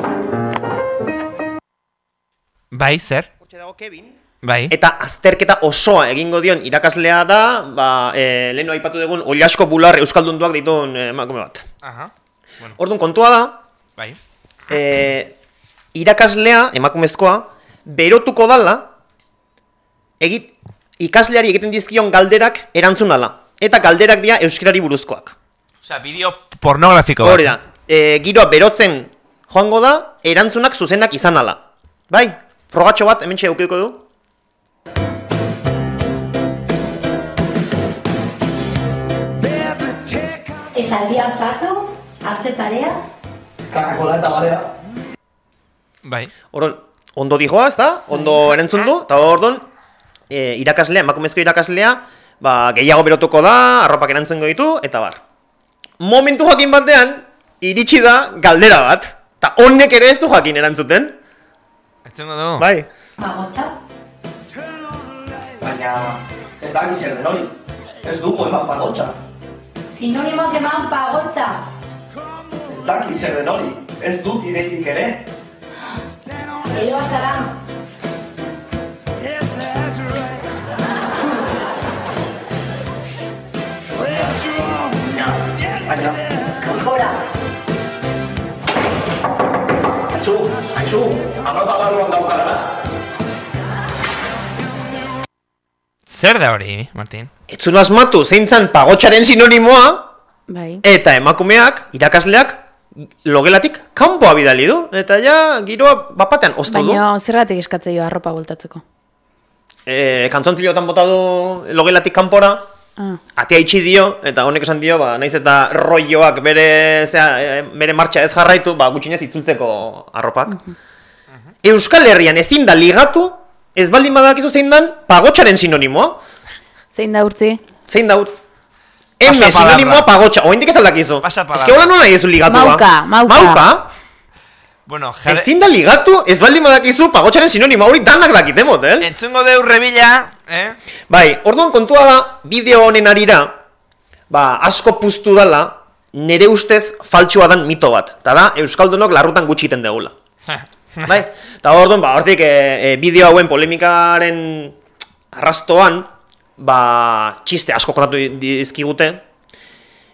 Bai, zer? Bai. Eta azterketa osoa egingo dion irakaslea da, ba, e, lehenu aipatu dugun Oliasko Bular Euskaldunduak dituen eh, emakume bat. Aha. Bueno. Orduan kontua da, Bai. e, irakaslea, emakumezkoa, berotuko dala, egit, ikasleari egiten dizkion galderak erantzun dala. Eta galderak dira euskarari buruzkoak. Osea, bideo pornografiko bat. Hori da, e, giroa berotzen joango da, erantzunak zuzenak izan ala. Bai, frogatxo bat, hemen eukiko du. Esaldia osatu, hartze parea, Kakakola eta barea. Bai. Orduan, ondo dijoa, ez da? Ondo erantzun du, eta orduan, e, irakaslea, emakumezko irakaslea, ba, gehiago berotuko da, arropak erantzungo ditu, eta bar. Momentu jakin batean, iritsi da galdera bat, eta honek ere ez du jakin erantzuten. Etzengo du. Bai. pagotxa, Baina ez da zer den hori. Ez dugu eman pagotxa. sinonimoak eman pagotxa. Ez daki zer den hori. Ez dut ideitik ere. Eroa zara, Baina, kanpora, aizu, aizu, anota barruan daukadana. Zer da hori, Martin? Etzun asmatu, zein zan pagotxaren sinonimoa, Bai. eta emakumeak, irakasleak, logelatik kanpoa bidali du, eta ja, giroa bapatean oztu du. Baina zergatik eskatzeio arropa bultatzeko. E, kantzontziliotan bota du logelatik kanpora, Ah. atea itxi dio, eta honek esan dio, ba, naiz eta rolloak bere, zera, e, bere martxa ez jarraitu, ba, gutxinez itzultzeko arropak. Euskal Herrian ezin da ligatu, ez baldin badakizu zein dan, pagotxaren sinonimoa. Zein da urtzi? Zein da ur? M Pasa sinonimoa pagotxa, oindik ez aldakizu. Ez que hola nola egizu ligatu ba. Mauka, mauka. Mauka? Bueno, jare... Ezin da ligatu, ez baldin badakizu pagotxaren sinonimo hori danak dakite motel. Entzungo deu rebila, eh? Bai, orduan kontua da, bideo honen arira, ba, asko puztu dala, nere ustez faltsua dan mito bat. Eta da, Euskaldunok larrutan gutxi iten degula. bai, eta orduan, ba, hortik e, e, bideo hauen polemikaren arrastoan, ba, txiste asko kontatu dizkigute,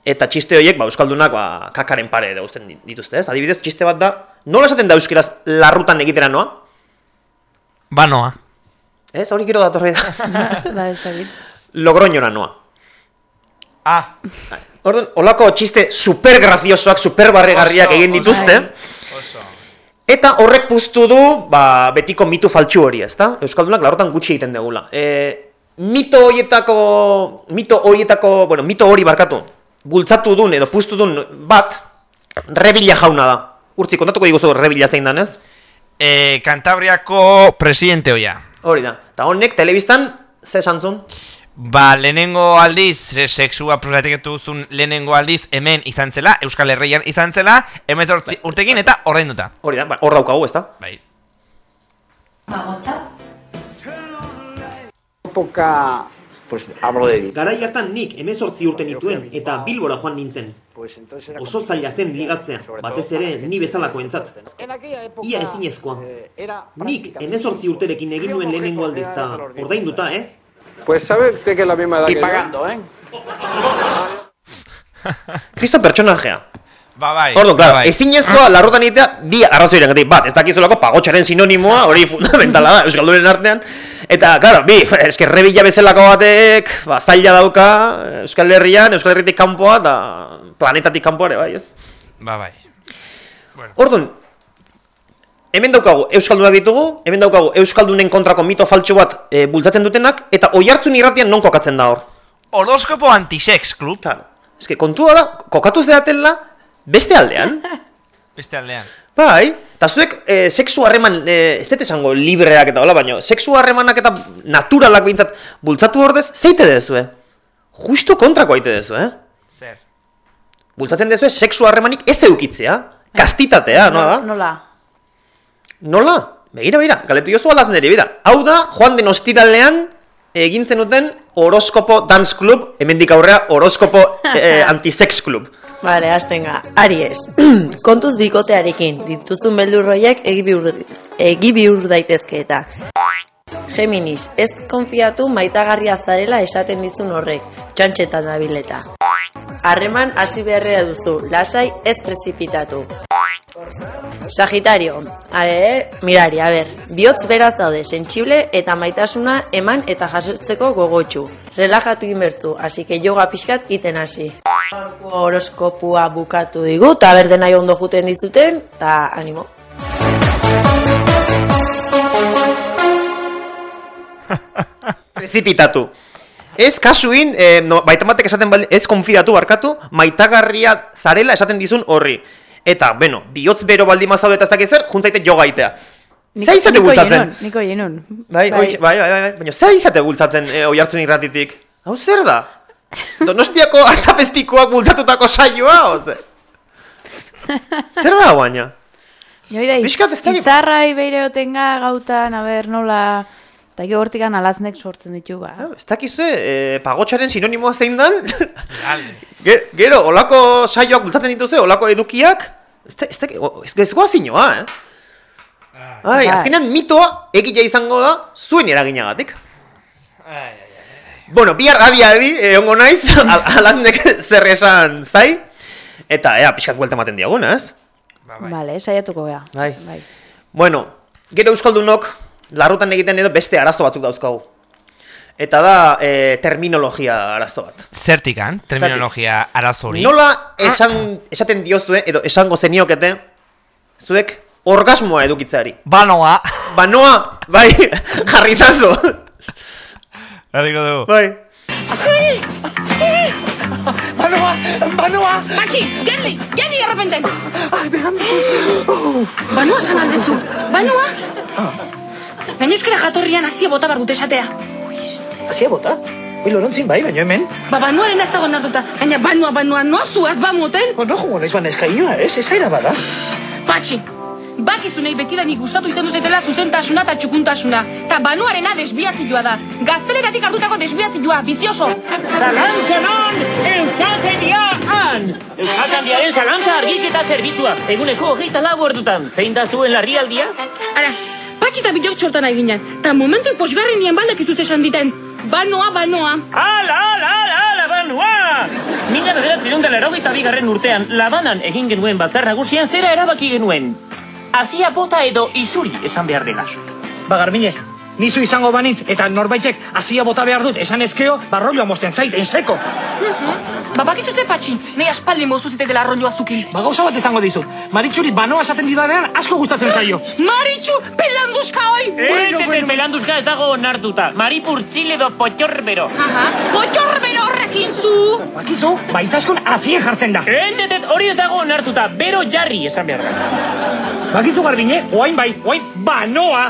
eta txiste horiek, ba, Euskaldunak, ba, kakaren pare dauzten dituzte, ez? Adibidez, txiste bat da, nola esaten da euskeraz larrutan egitera noa? Banoa. Ez, hori gero datorri da. Ba, ez dakit. Logroñora noa. Ah. Orduan, olako txiste super graziosoak, super barregarriak egin dituzte. Eta horrek puztu du, ba, betiko mitu faltsu hori, ezta? Euskaldunak larrotan gutxi egiten degula. E, mito horietako, mito horietako, bueno, mito hori barkatu, bultzatu dun edo puztu dun bat, rebila jauna da. Urtzi, kontatuko diguzu rebila zein dan, ez? E, Kantabriako presidente hoia. Hori da. Eta honek, telebistan, ze esan zuen? Ba, lehenengo aldiz, se- sexua prosatikatu duzun lehenengo aldiz hemen izan zela, Euskal Herrian izan zela, emezortzi urtekin eta ordainduta. Hori da, ba, hor daukagu, ezta? Bai. época, pues hablo de... Garai hartan nik emezortzi urte nituen eta Bilbora joan nintzen. Oso zaila zen ligatzea, batez ere ni bezalako entzat. Ia ezinezkoa. Nik emezortzi urterekin egin nuen lehenengo aldiz eta ordainduta, eh? Pues sabe usted que la misma edad Y que yo. pagando, ¿eh? Kristo pertsonajea. Ba, bai. Ordu, ba, claro, bai. ezinezkoa larrotan egitea bi arrazoirengatik. Bat, ez dakizulako pagotxaren sinonimoa, hori fundamentala da, Euskaldunen artean. Eta, claro, bi, eske rebila bezalako batek, ba, zaila dauka, Euskal Herrian, Euskal Herritik kanpoa, eta planetatik kanpoa ere, bai, ez? Ba, bai. Orduan, hemen daukagu Euskaldunak ditugu, hemen daukagu Euskaldunen kontrako mito faltsu bat e, bultzatzen dutenak, eta oi hartzun irratian non kokatzen da hor. Horoskopo antisex club. Claro. Eske kontua da, kokatu zeatela beste aldean. Beste aldean. Bai, eta zuek e, sexu harreman, e, ez dut esango libreak eta hola, baino, sexu harremanak eta naturalak behintzat bultzatu ordez, zeite dezue? Justo kontrako aite dezu, eh? Zer? Bultzatzen dezue sexu harremanik ez eukitzea, kastitatea, noa da? Nola? Nola? Begira, begira, galetu jozu alaz nire, bida. Hau da, joan den ostiralean egin zenuten horoskopo dance club, hemendik aurrea horoskopo eh, antisex club. Vale, hastenga. Aries, kontuz bikotearekin, dituzun beldurroiek egi bihur, egi bihur daitezke eta. Geminis, ez konfiatu maitagarria zarela esaten dizun horrek, txantxetan dabileta. Harreman hasi beharrea duzu, lasai ez prezipitatu. Sagitario, are, mirari, a ber, bihotz beraz daude, sentsible eta maitasuna eman eta jasotzeko gogotsu. Relajatu inbertzu, así que yoga pixkat iten hasi. Horoskopua bukatu digu, eta ber denai ondo juten dizuten, eta animo. Prezipitatu. Ez kasuin, eh, no, baita batek esaten baldi, ez konfidatu barkatu, maitagarria zarela esaten dizun horri. Eta, bueno, bihotz bero baldin mazaude eta ez dakiz zer, juntzaite yoga itea. Zer izate bultzatzen? Niko jenun. Bai, bai, bai, bai, bai, baina zer izate bultzatzen e, oi hartzun irratitik? Hau zer da? Donostiako hartzapezpikoak bultzatutako saioa, oze? Zer da baina? Joi da, Pixkat ez dakit- izarrai beire otenga gautan, a ber, nola... Eta gero hortikan alaznek sortzen ditu, ba. Ez dakizue, e, pagotxaren sinonimoa zein dan? Ge- Gero, olako saioak bultzaten dituzue, olako edukiak? Ez da, ez da, ez, eh? Ai, Bai. azkenean mitoa egitea izango da zuen eraginagatik. Bueno, bihar adi adi, egongo naiz, al- alaznek zer esan zai. Eta, ea, pixkat buelta ematen diaguna, ez? Vale, saiatuko gea. Bai. bai. Bueno, gero euskaldunok larrutan egiten edo beste arazo batzuk dauzkagu. Eta da e, terminologia arazo bat. Zertikan, terminologia arazo hori. Nola esan, esaten diozue, edo esango zeniokete, zuek orgasmoa edukitzeari. Banoa. Banoa, bai, jarri zazu. Harriko dugu. Bai. ¡Sí! ¡Sí! ¡Banoa! ¡Banoa! Patxi, geldi! Geldi errepenten! Ai, Banoa san aldezu! Banoa! Gaina euskara jatorrian azia bota bar dute esatea. Azia bota? Oi, lorontzin bai, baina hemen. Ba, banuaren ez dago nartuta. Gaina banua, banua, noa zuaz ba motel? Oh, no, jugo naiz baina eskainoa, ez? Ez aira bada. Patxi, bakizunei betidanik gustatu izan duzetela zuzentasuna eta txukuntasuna. Ta banuarena desbiazioa da. Gazteleratik hartutako desbiazioa, bizioso. Zalantza non, euskaltegia han! Euskaltandiaren zalantza argiketa zerbitzua. Eguneko hogeita lau ordutan, zein da zuen larrialdia? Ara, patxi eta bidok txortan nahi ginen. Ta momentu posgarren nien baldak izuz esan diten. Banoa, banoa. Ala, ala, ala, ala, banua! Mila bederatzen da laurogeita bigarren urtean, labanan egin genuen batzar nagusian zera erabaki genuen. Azia bota edo isuri esan behar dela. Bagarmine, nizu izango banitz eta norbaitek hasia bota behar dut esan ezkeo, barroioa mosten zait, enseko. Ba, bakizute patxi, nahi aspaldi moztu zitetela rolloa zukin. Ba gauza bat izango dizut, Maritxuri banoa esaten didadean asko gustatzen zaio. Maritxu, pelanduzka hoi! Enteten belanduzka ez dago onartuta. Maripur txile do potxorbero. Aha, potxorbero horrekin zu! Bakizu, baitaskun azien jartzen da. Entetet hori ez dago onartuta, bero jarri esan behar da. Bakizu garbine, oain bai, oain banoa.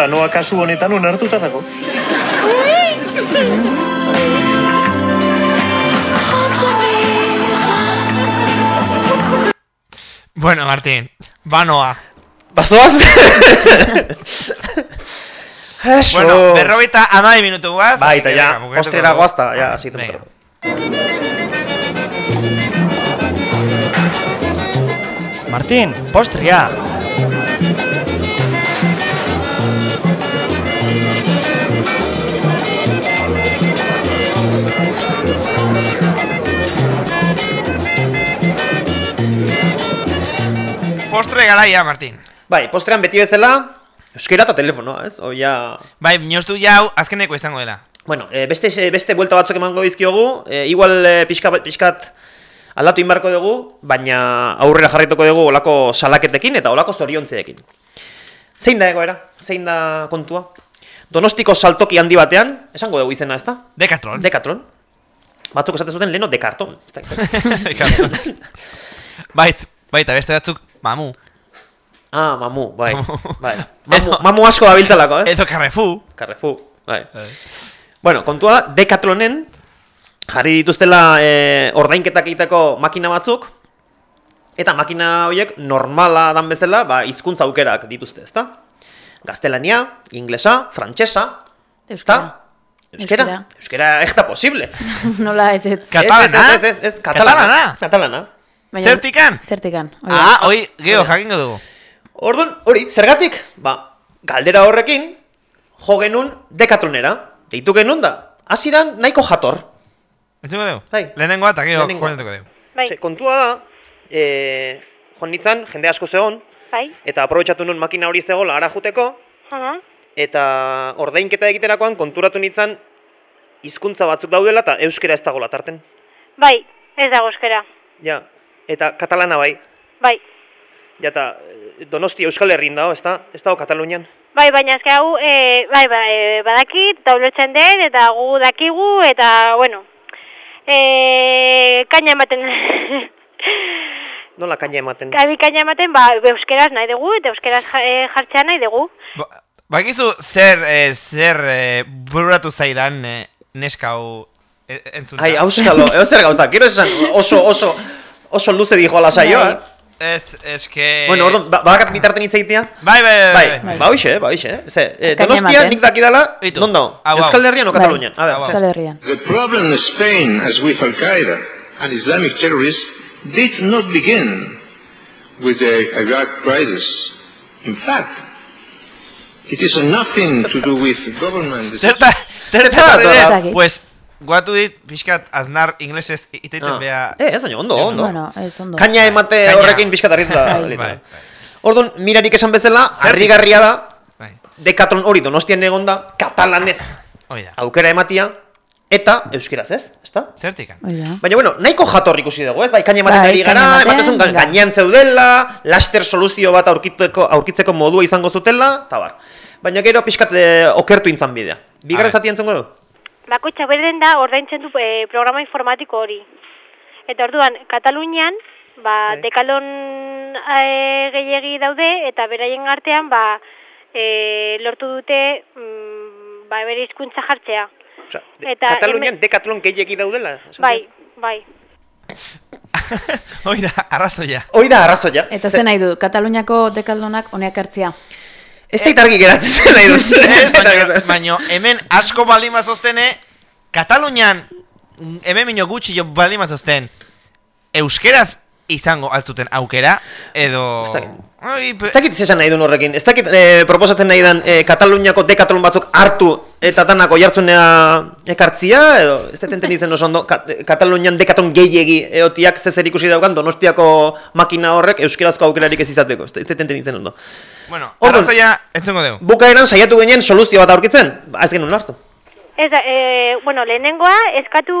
Banoa kasu honetan onartuta dago. Bueno, Martín, banoa. Basoaz? Bueno, berrogeita amai minutu guaz. Bai, eta ja, dugu. guazta, ja, hasi Venga. Martín, postria. Postre garaia, Martín. Bai, postrean beti bezala, euskera eta telefonoa, ez? Oia... Bai, niostu jau azkeneko izango dela. Bueno, e, beste, beste buelta batzuk emango dizkiogu, e, igual e, pixka, pixkat aldatu inbarko dugu, baina aurrera jarrituko dugu olako salaketekin eta olako zoriontzeekin. Zein da egoera? Zein da kontua? Donostiko saltoki handi batean, esango dugu izena, ezta? Decathlon. Decathlon. Batzuk esaten zuten leno dekarton. Decathlon. Bait, bai, eta beste batzuk, mamu. Ah, mamu, bai. bai. Mamu, mamu asko dabiltzalako, eh? Edo Carrefour. Carrefour, bai. Bueno, kontua da, Decathlonen jarri dituztela e, ordainketak egiteko makina batzuk, eta makina horiek normala dan bezala, ba, hizkuntza aukerak dituzte, ezta? Gaztelania, inglesa, frantsesa, Euskara. Euskera. Euskera, ez da posible. Nola ez ez. Katalana? Ez, ez, ez, ez, katalana. Katalana. Baina- Zertikan? Zertikan. da. Ah, hoi, geho, jakingo dugu. Orduan, hori, zergatik? Ba, galdera horrekin, jo genuen dekatlonera. Deitu genuen da, hasieran nahiko jator. Entzuko dugu? Bai. Lehenengoa eta geho, komentuko dugu. Bai. kontua da, e, joan nintzen, jende asko zegon, Bai. eta aprobetxatu nuen makina hori zegoela ara juteko, Aha. eta ordainketa egiterakoan konturatu nintzen hizkuntza batzuk daudela eta euskera ez dagoela tarten. Bai, ez dago euskera. Ja, eta katalana bai. Bai. Ja, eta eh, Donosti Euskal Herrin dago, ez da? Ez dago Katalunian. Bai, baina ezke hau, e, bai, ba, e, badakit, eta ulertzen den, eta gu dakigu, eta, bueno, e, kaina ematen, Nola kaina ematen? gabi kaina ematen, ba, euskeraz nahi dugu, eta euskeraz ja, e, jartzea nahi dugu. Bakizu zer, eh, zer eh, bururatu zaidan eh, neska hau eh, entzunta. Ai, auskalo, eo zer gauza, quiero esan oso, oso, oso luze saioa. Bai. Ez, ez que... Bueno, orduan, ba, badakat bitarten hitz egitea? Bai, bai, bai. Bai, bai. ba hoxe, ba hoxe. Ze, eh, Donostia nik dakidala, Itu. non dago? Euskal Herrian o Bai. Katalunian? Ze. Euskal Herrian. The problem in Spain, as with Al Qaeda and Islamic terrorists, did not begin with the Iraq crisis. In fact, it is nothing to do with the government. Zerta, zerta, Zerta, zerta, zerta. pues, guatu dit, pixkat, aznar inglesez itzaiten Ah. beha... Eh, ez baina, ondo, ondo. Bueno, ez ondo. Kaina emate Kaina. horrekin pixkat arrituta. Bai. Bai, Orduan, mirarik esan bezala, harrigarria da, bai. Decathlon hori donostian egonda, katalanez Hoi da. aukera ematia, eta euskeraz ez, ezta? Zertikan. Hoi da. Baina, bueno, nahiko jator ikusi dugu, ez? Bai, kaina ematen Bai, ari gara, ematen, ematezun ga- da. gainean zeudela, laster soluzio bat aurkitzeko, aurkitzeko modua izango zutela, eta bar. Baina gero pixkat eh, okertu intzan bidea. Bigarren zati entzungo du? Bakoitza berdin da ordaintzen du e, programa informatiko hori. Eta orduan, Katalunian, ba, Bai. dekalon e, gehiegi daude, eta beraien artean, ba, e, lortu dute, mm, ba, bere hizkuntza jartzea. Osea, de, Eta Katalunian hemen- Decathlon gehiegi daudela? Bai, bai. Hoi da, arrazoia. Hoi da arrazoia. Eta zen nahi du, Kataluniako dekaldonak honeak hartzia. Ez da itargi geratzen zen nahi dut. Baina, hemen asko baldin mazoztene, Katalunian, mm, hemen minio gutxi jo baldin mazozten, euskeraz izango altzuten aukera, edo... Ez dakit. Zesan nahi duen horrekin. Ez dakit eh, proposatzen nahi dan eh, Kataluniako dekatalon batzuk hartu eta tanako jartzunea ekartzia, edo ez dut entenditzen oso ondo, Kat Katalunian dekaton gehiegi eotiak zezer ikusi daukan donostiako makina horrek euskerazko aukerarik ez izateko. Ez dut entenditzen ondo. Bueno, Orduan, arrazoia entzungo dugu. Bukaeran saiatu ginen soluzio bat aurkitzen, ba, ez genuen hartu. Ez da, e, bueno, lehenengoa eskatu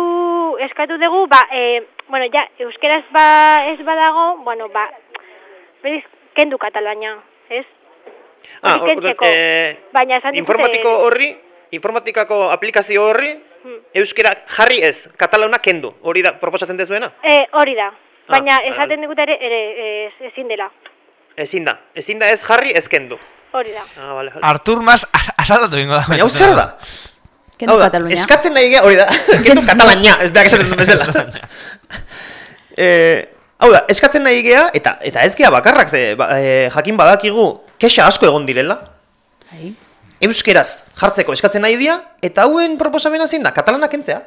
eskatu dugu, ba, e, bueno, ja, euskeraz ba ez badago, bueno, ba, beriz, kendu Katalonia, ez? Ah, kentzeko. eh, Baina esan Informatiko horri, informatikako aplikazio horri, Hmm. euskera jarri ez, katalana kendu. Hori da proposatzen dezuena? E, hori da. Baina Ah, esaten digute ere, ere ez, ezin dela. Ezin da. Ezin da ez jarri, ez kendu. Hori da. Ah, vale, vale. Artur Mas as- asaldatu ingo da. Baina hau zer da? Kendu da, Katalunia. Eskatzen nahi gea, hori da, kendu katalania, ez behar esaten bezala. eh, hau da, eskatzen nahi gea, eta eta ez gea bakarrak, ze, ba, eh, jakin badakigu, kexa asko egon direla. Bai. Euskeraz jartzeko eskatzen nahi dia, eta hauen proposamena zein da, katalana kentzea.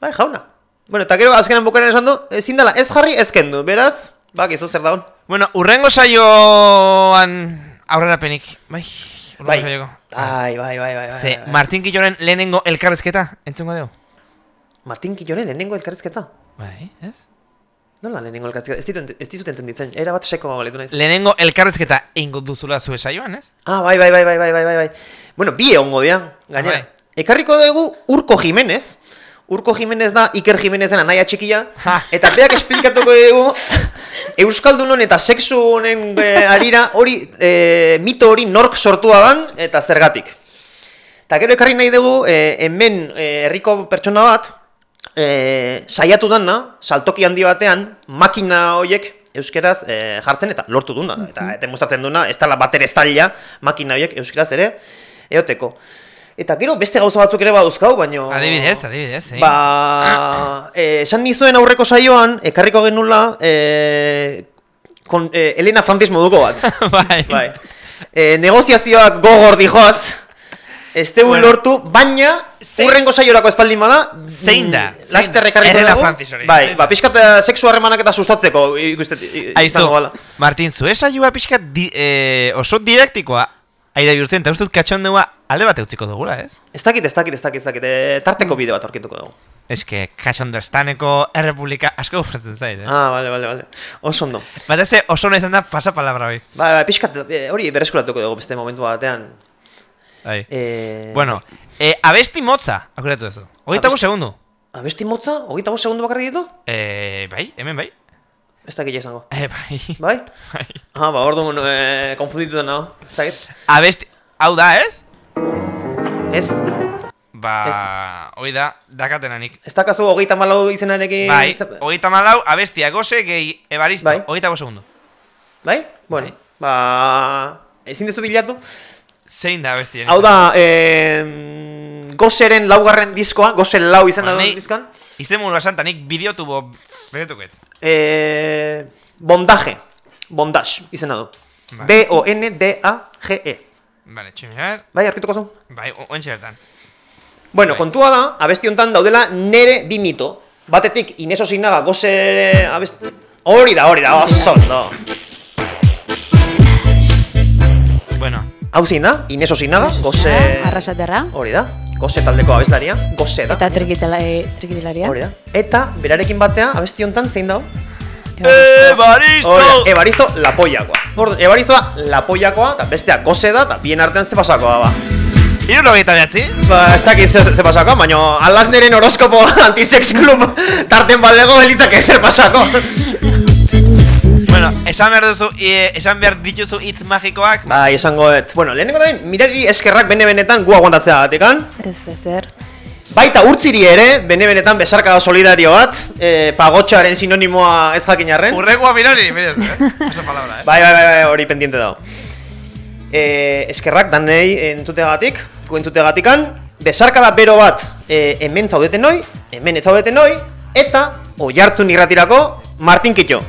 Bai, jauna. Bueno, eta gero azkenan bukaren esan du, ezin dela ez jarri, ez kendu, beraz, bak, izu zer daun. Bueno, urrengo saioan aurrerapenik, bai, urrengo Bai, bai, bai, bai, bai, bai. Ze, bai, bai. Martin Kitoren lehenengo elkarrezketa, entzengo deo? Martin Kitoren lehenengo elkarrezketa? Bai, ez? Nola lehenengo elkarrezketa? Ez, ditu, ez dizut entenditzen, era bat seko galetu naiz. Lehenengo elkarrezketa ingo duzula zu esaioan, ez? Ah, bai, bai, bai, bai, bai, bai, bai. Bueno, bi egongo dian, gainera. Bai. Ekarriko dugu Urko Jimenez, Urko Jimenez da Iker Jimenezen anaia txikia. eta beak esplikatuko dugu Euskaldunon eta sexu honen eh, arira hori, eh, mito hori nork sortua dan eta zergatik. Eta gero ekarri nahi dugu, eh, hemen herriko pertsona bat, eh, saiatu dana, saltoki handi batean, makina horiek euskeraz eh, jartzen eta lortu duna. Eta demostratzen duna, ez dela batere zaila makina horiek euskeraz ere eoteko. Eta gero beste gauza batzuk ere badauzkau, baino... Adibidez, adibidez, eh? Ba, eh, esan nizuen aurreko saioan, ekarriko genula, eh, kon, eh, Elena Francis moduko bat. bai. bai. Eh, negoziazioak gogor dijoaz, tegun Bueno. lortu, baina urrengo saiorako espaldin bada, Zein da? mm, Laster ekarriko Elena dugu. Francis hori. Bai, ba, pixkat eh, sexu harremanak eta sustatzeko ikustet Aizu. Martin, zue saioa pixka di, eh, oso didaktikoa, aida bihurtzen, eta uste dut katxondeua alde bat utziko dugula, ez? Ez dakit, ez dakit, ez dakit, ez dakit, eh, tarteko bideo bat aurkituko dugu. Ez que katxondestaneko errepublika asko gustatzen zait, eh? Ah, vale, vale, vale. Oso ondo. Bat ez oso ona izan da pasapalabra hori. Ba, ba, pixkat, eh, hori berreskuratuko dugu beste momentu batean. Bai. Eh, Bueno, eh, abesti motza, akuratu duzu. Hogeita Abesti- bost segundu. Abesti motza, hogeita bost segundu bakarrik ditu? Eh, bai, hemen bai. Ez dakit izango. Eh, bai. Bai? Bai. Ah, ba, orduan, eh, konfunditu da nago. Ez dakit. Abesti, hau da, ez? Ez. Ba, hoi da, dakatenanik. Ez dakazu hogeita malau izenarekin... Bai, hogeita malau, abestia goze, gehi ebaristo, Bai. hogeita segundu. Bai? Bueno, ba... Ezin duzu bilatu? Zein da abestia? Hau da, eh, gozeren laugarren diskoa, gozen lau izan da duen diskoan. Izen mulu basanta, nik bideotubo beretuket. Eh, bondaje. Bondage izena du. Bai. B-O-N-D-A-G-E. Vale, tximiar. Bai, arkituko zu? Bai, oentxe bertan. Bueno, kontua da, abesti hontan daudela nere bi mito. Batetik, Ineso Sinaga goze abesti... Hori da, hori da, oso ondo. Bueno. Hau zein da, Ineso Sinaga, goze... Arrasaterra. Hori da, goze taldeko abeslaria, goze da. Eta trikitela, trikitilaria. Hori da. Eta, berarekin batea, abesti hontan zein da? Evaristo! Hori da, Evaristo lapoiakoa. Orduan, Evaristo da lapoiakoa, eta bestea goze da, eta bien artean ze pasakoa ba. Iru logeita behatzi? Ba, ez dakit ze, ze pasakoa, baina alazneren horoskopo antisex club tarten balego elitzak ezer pasako. Bueno, esan behar duzu, e, esan behar dituzu hitz magikoak. Bai, esango et. Bueno, lehenengo da, mirari eskerrak bene-benetan gu aguantatzea batekan. Ez, ezer. Baita urtziri ere, bene-benetan besarka solidario bat, e, pagotxaren sinonimoa ez jakin arren. Urregoa mirari, mirez, eh? Esa palabra, eh? Bai, bai, bai, bai, hori pendiente dago. E, eskerrak danei entzutegatik, gu entzutegatikan, besarkada bero bat e, hemen zaudeten noi, hemen ez zaudeten noi, eta oi hartzun irratirako Martin Kitxo.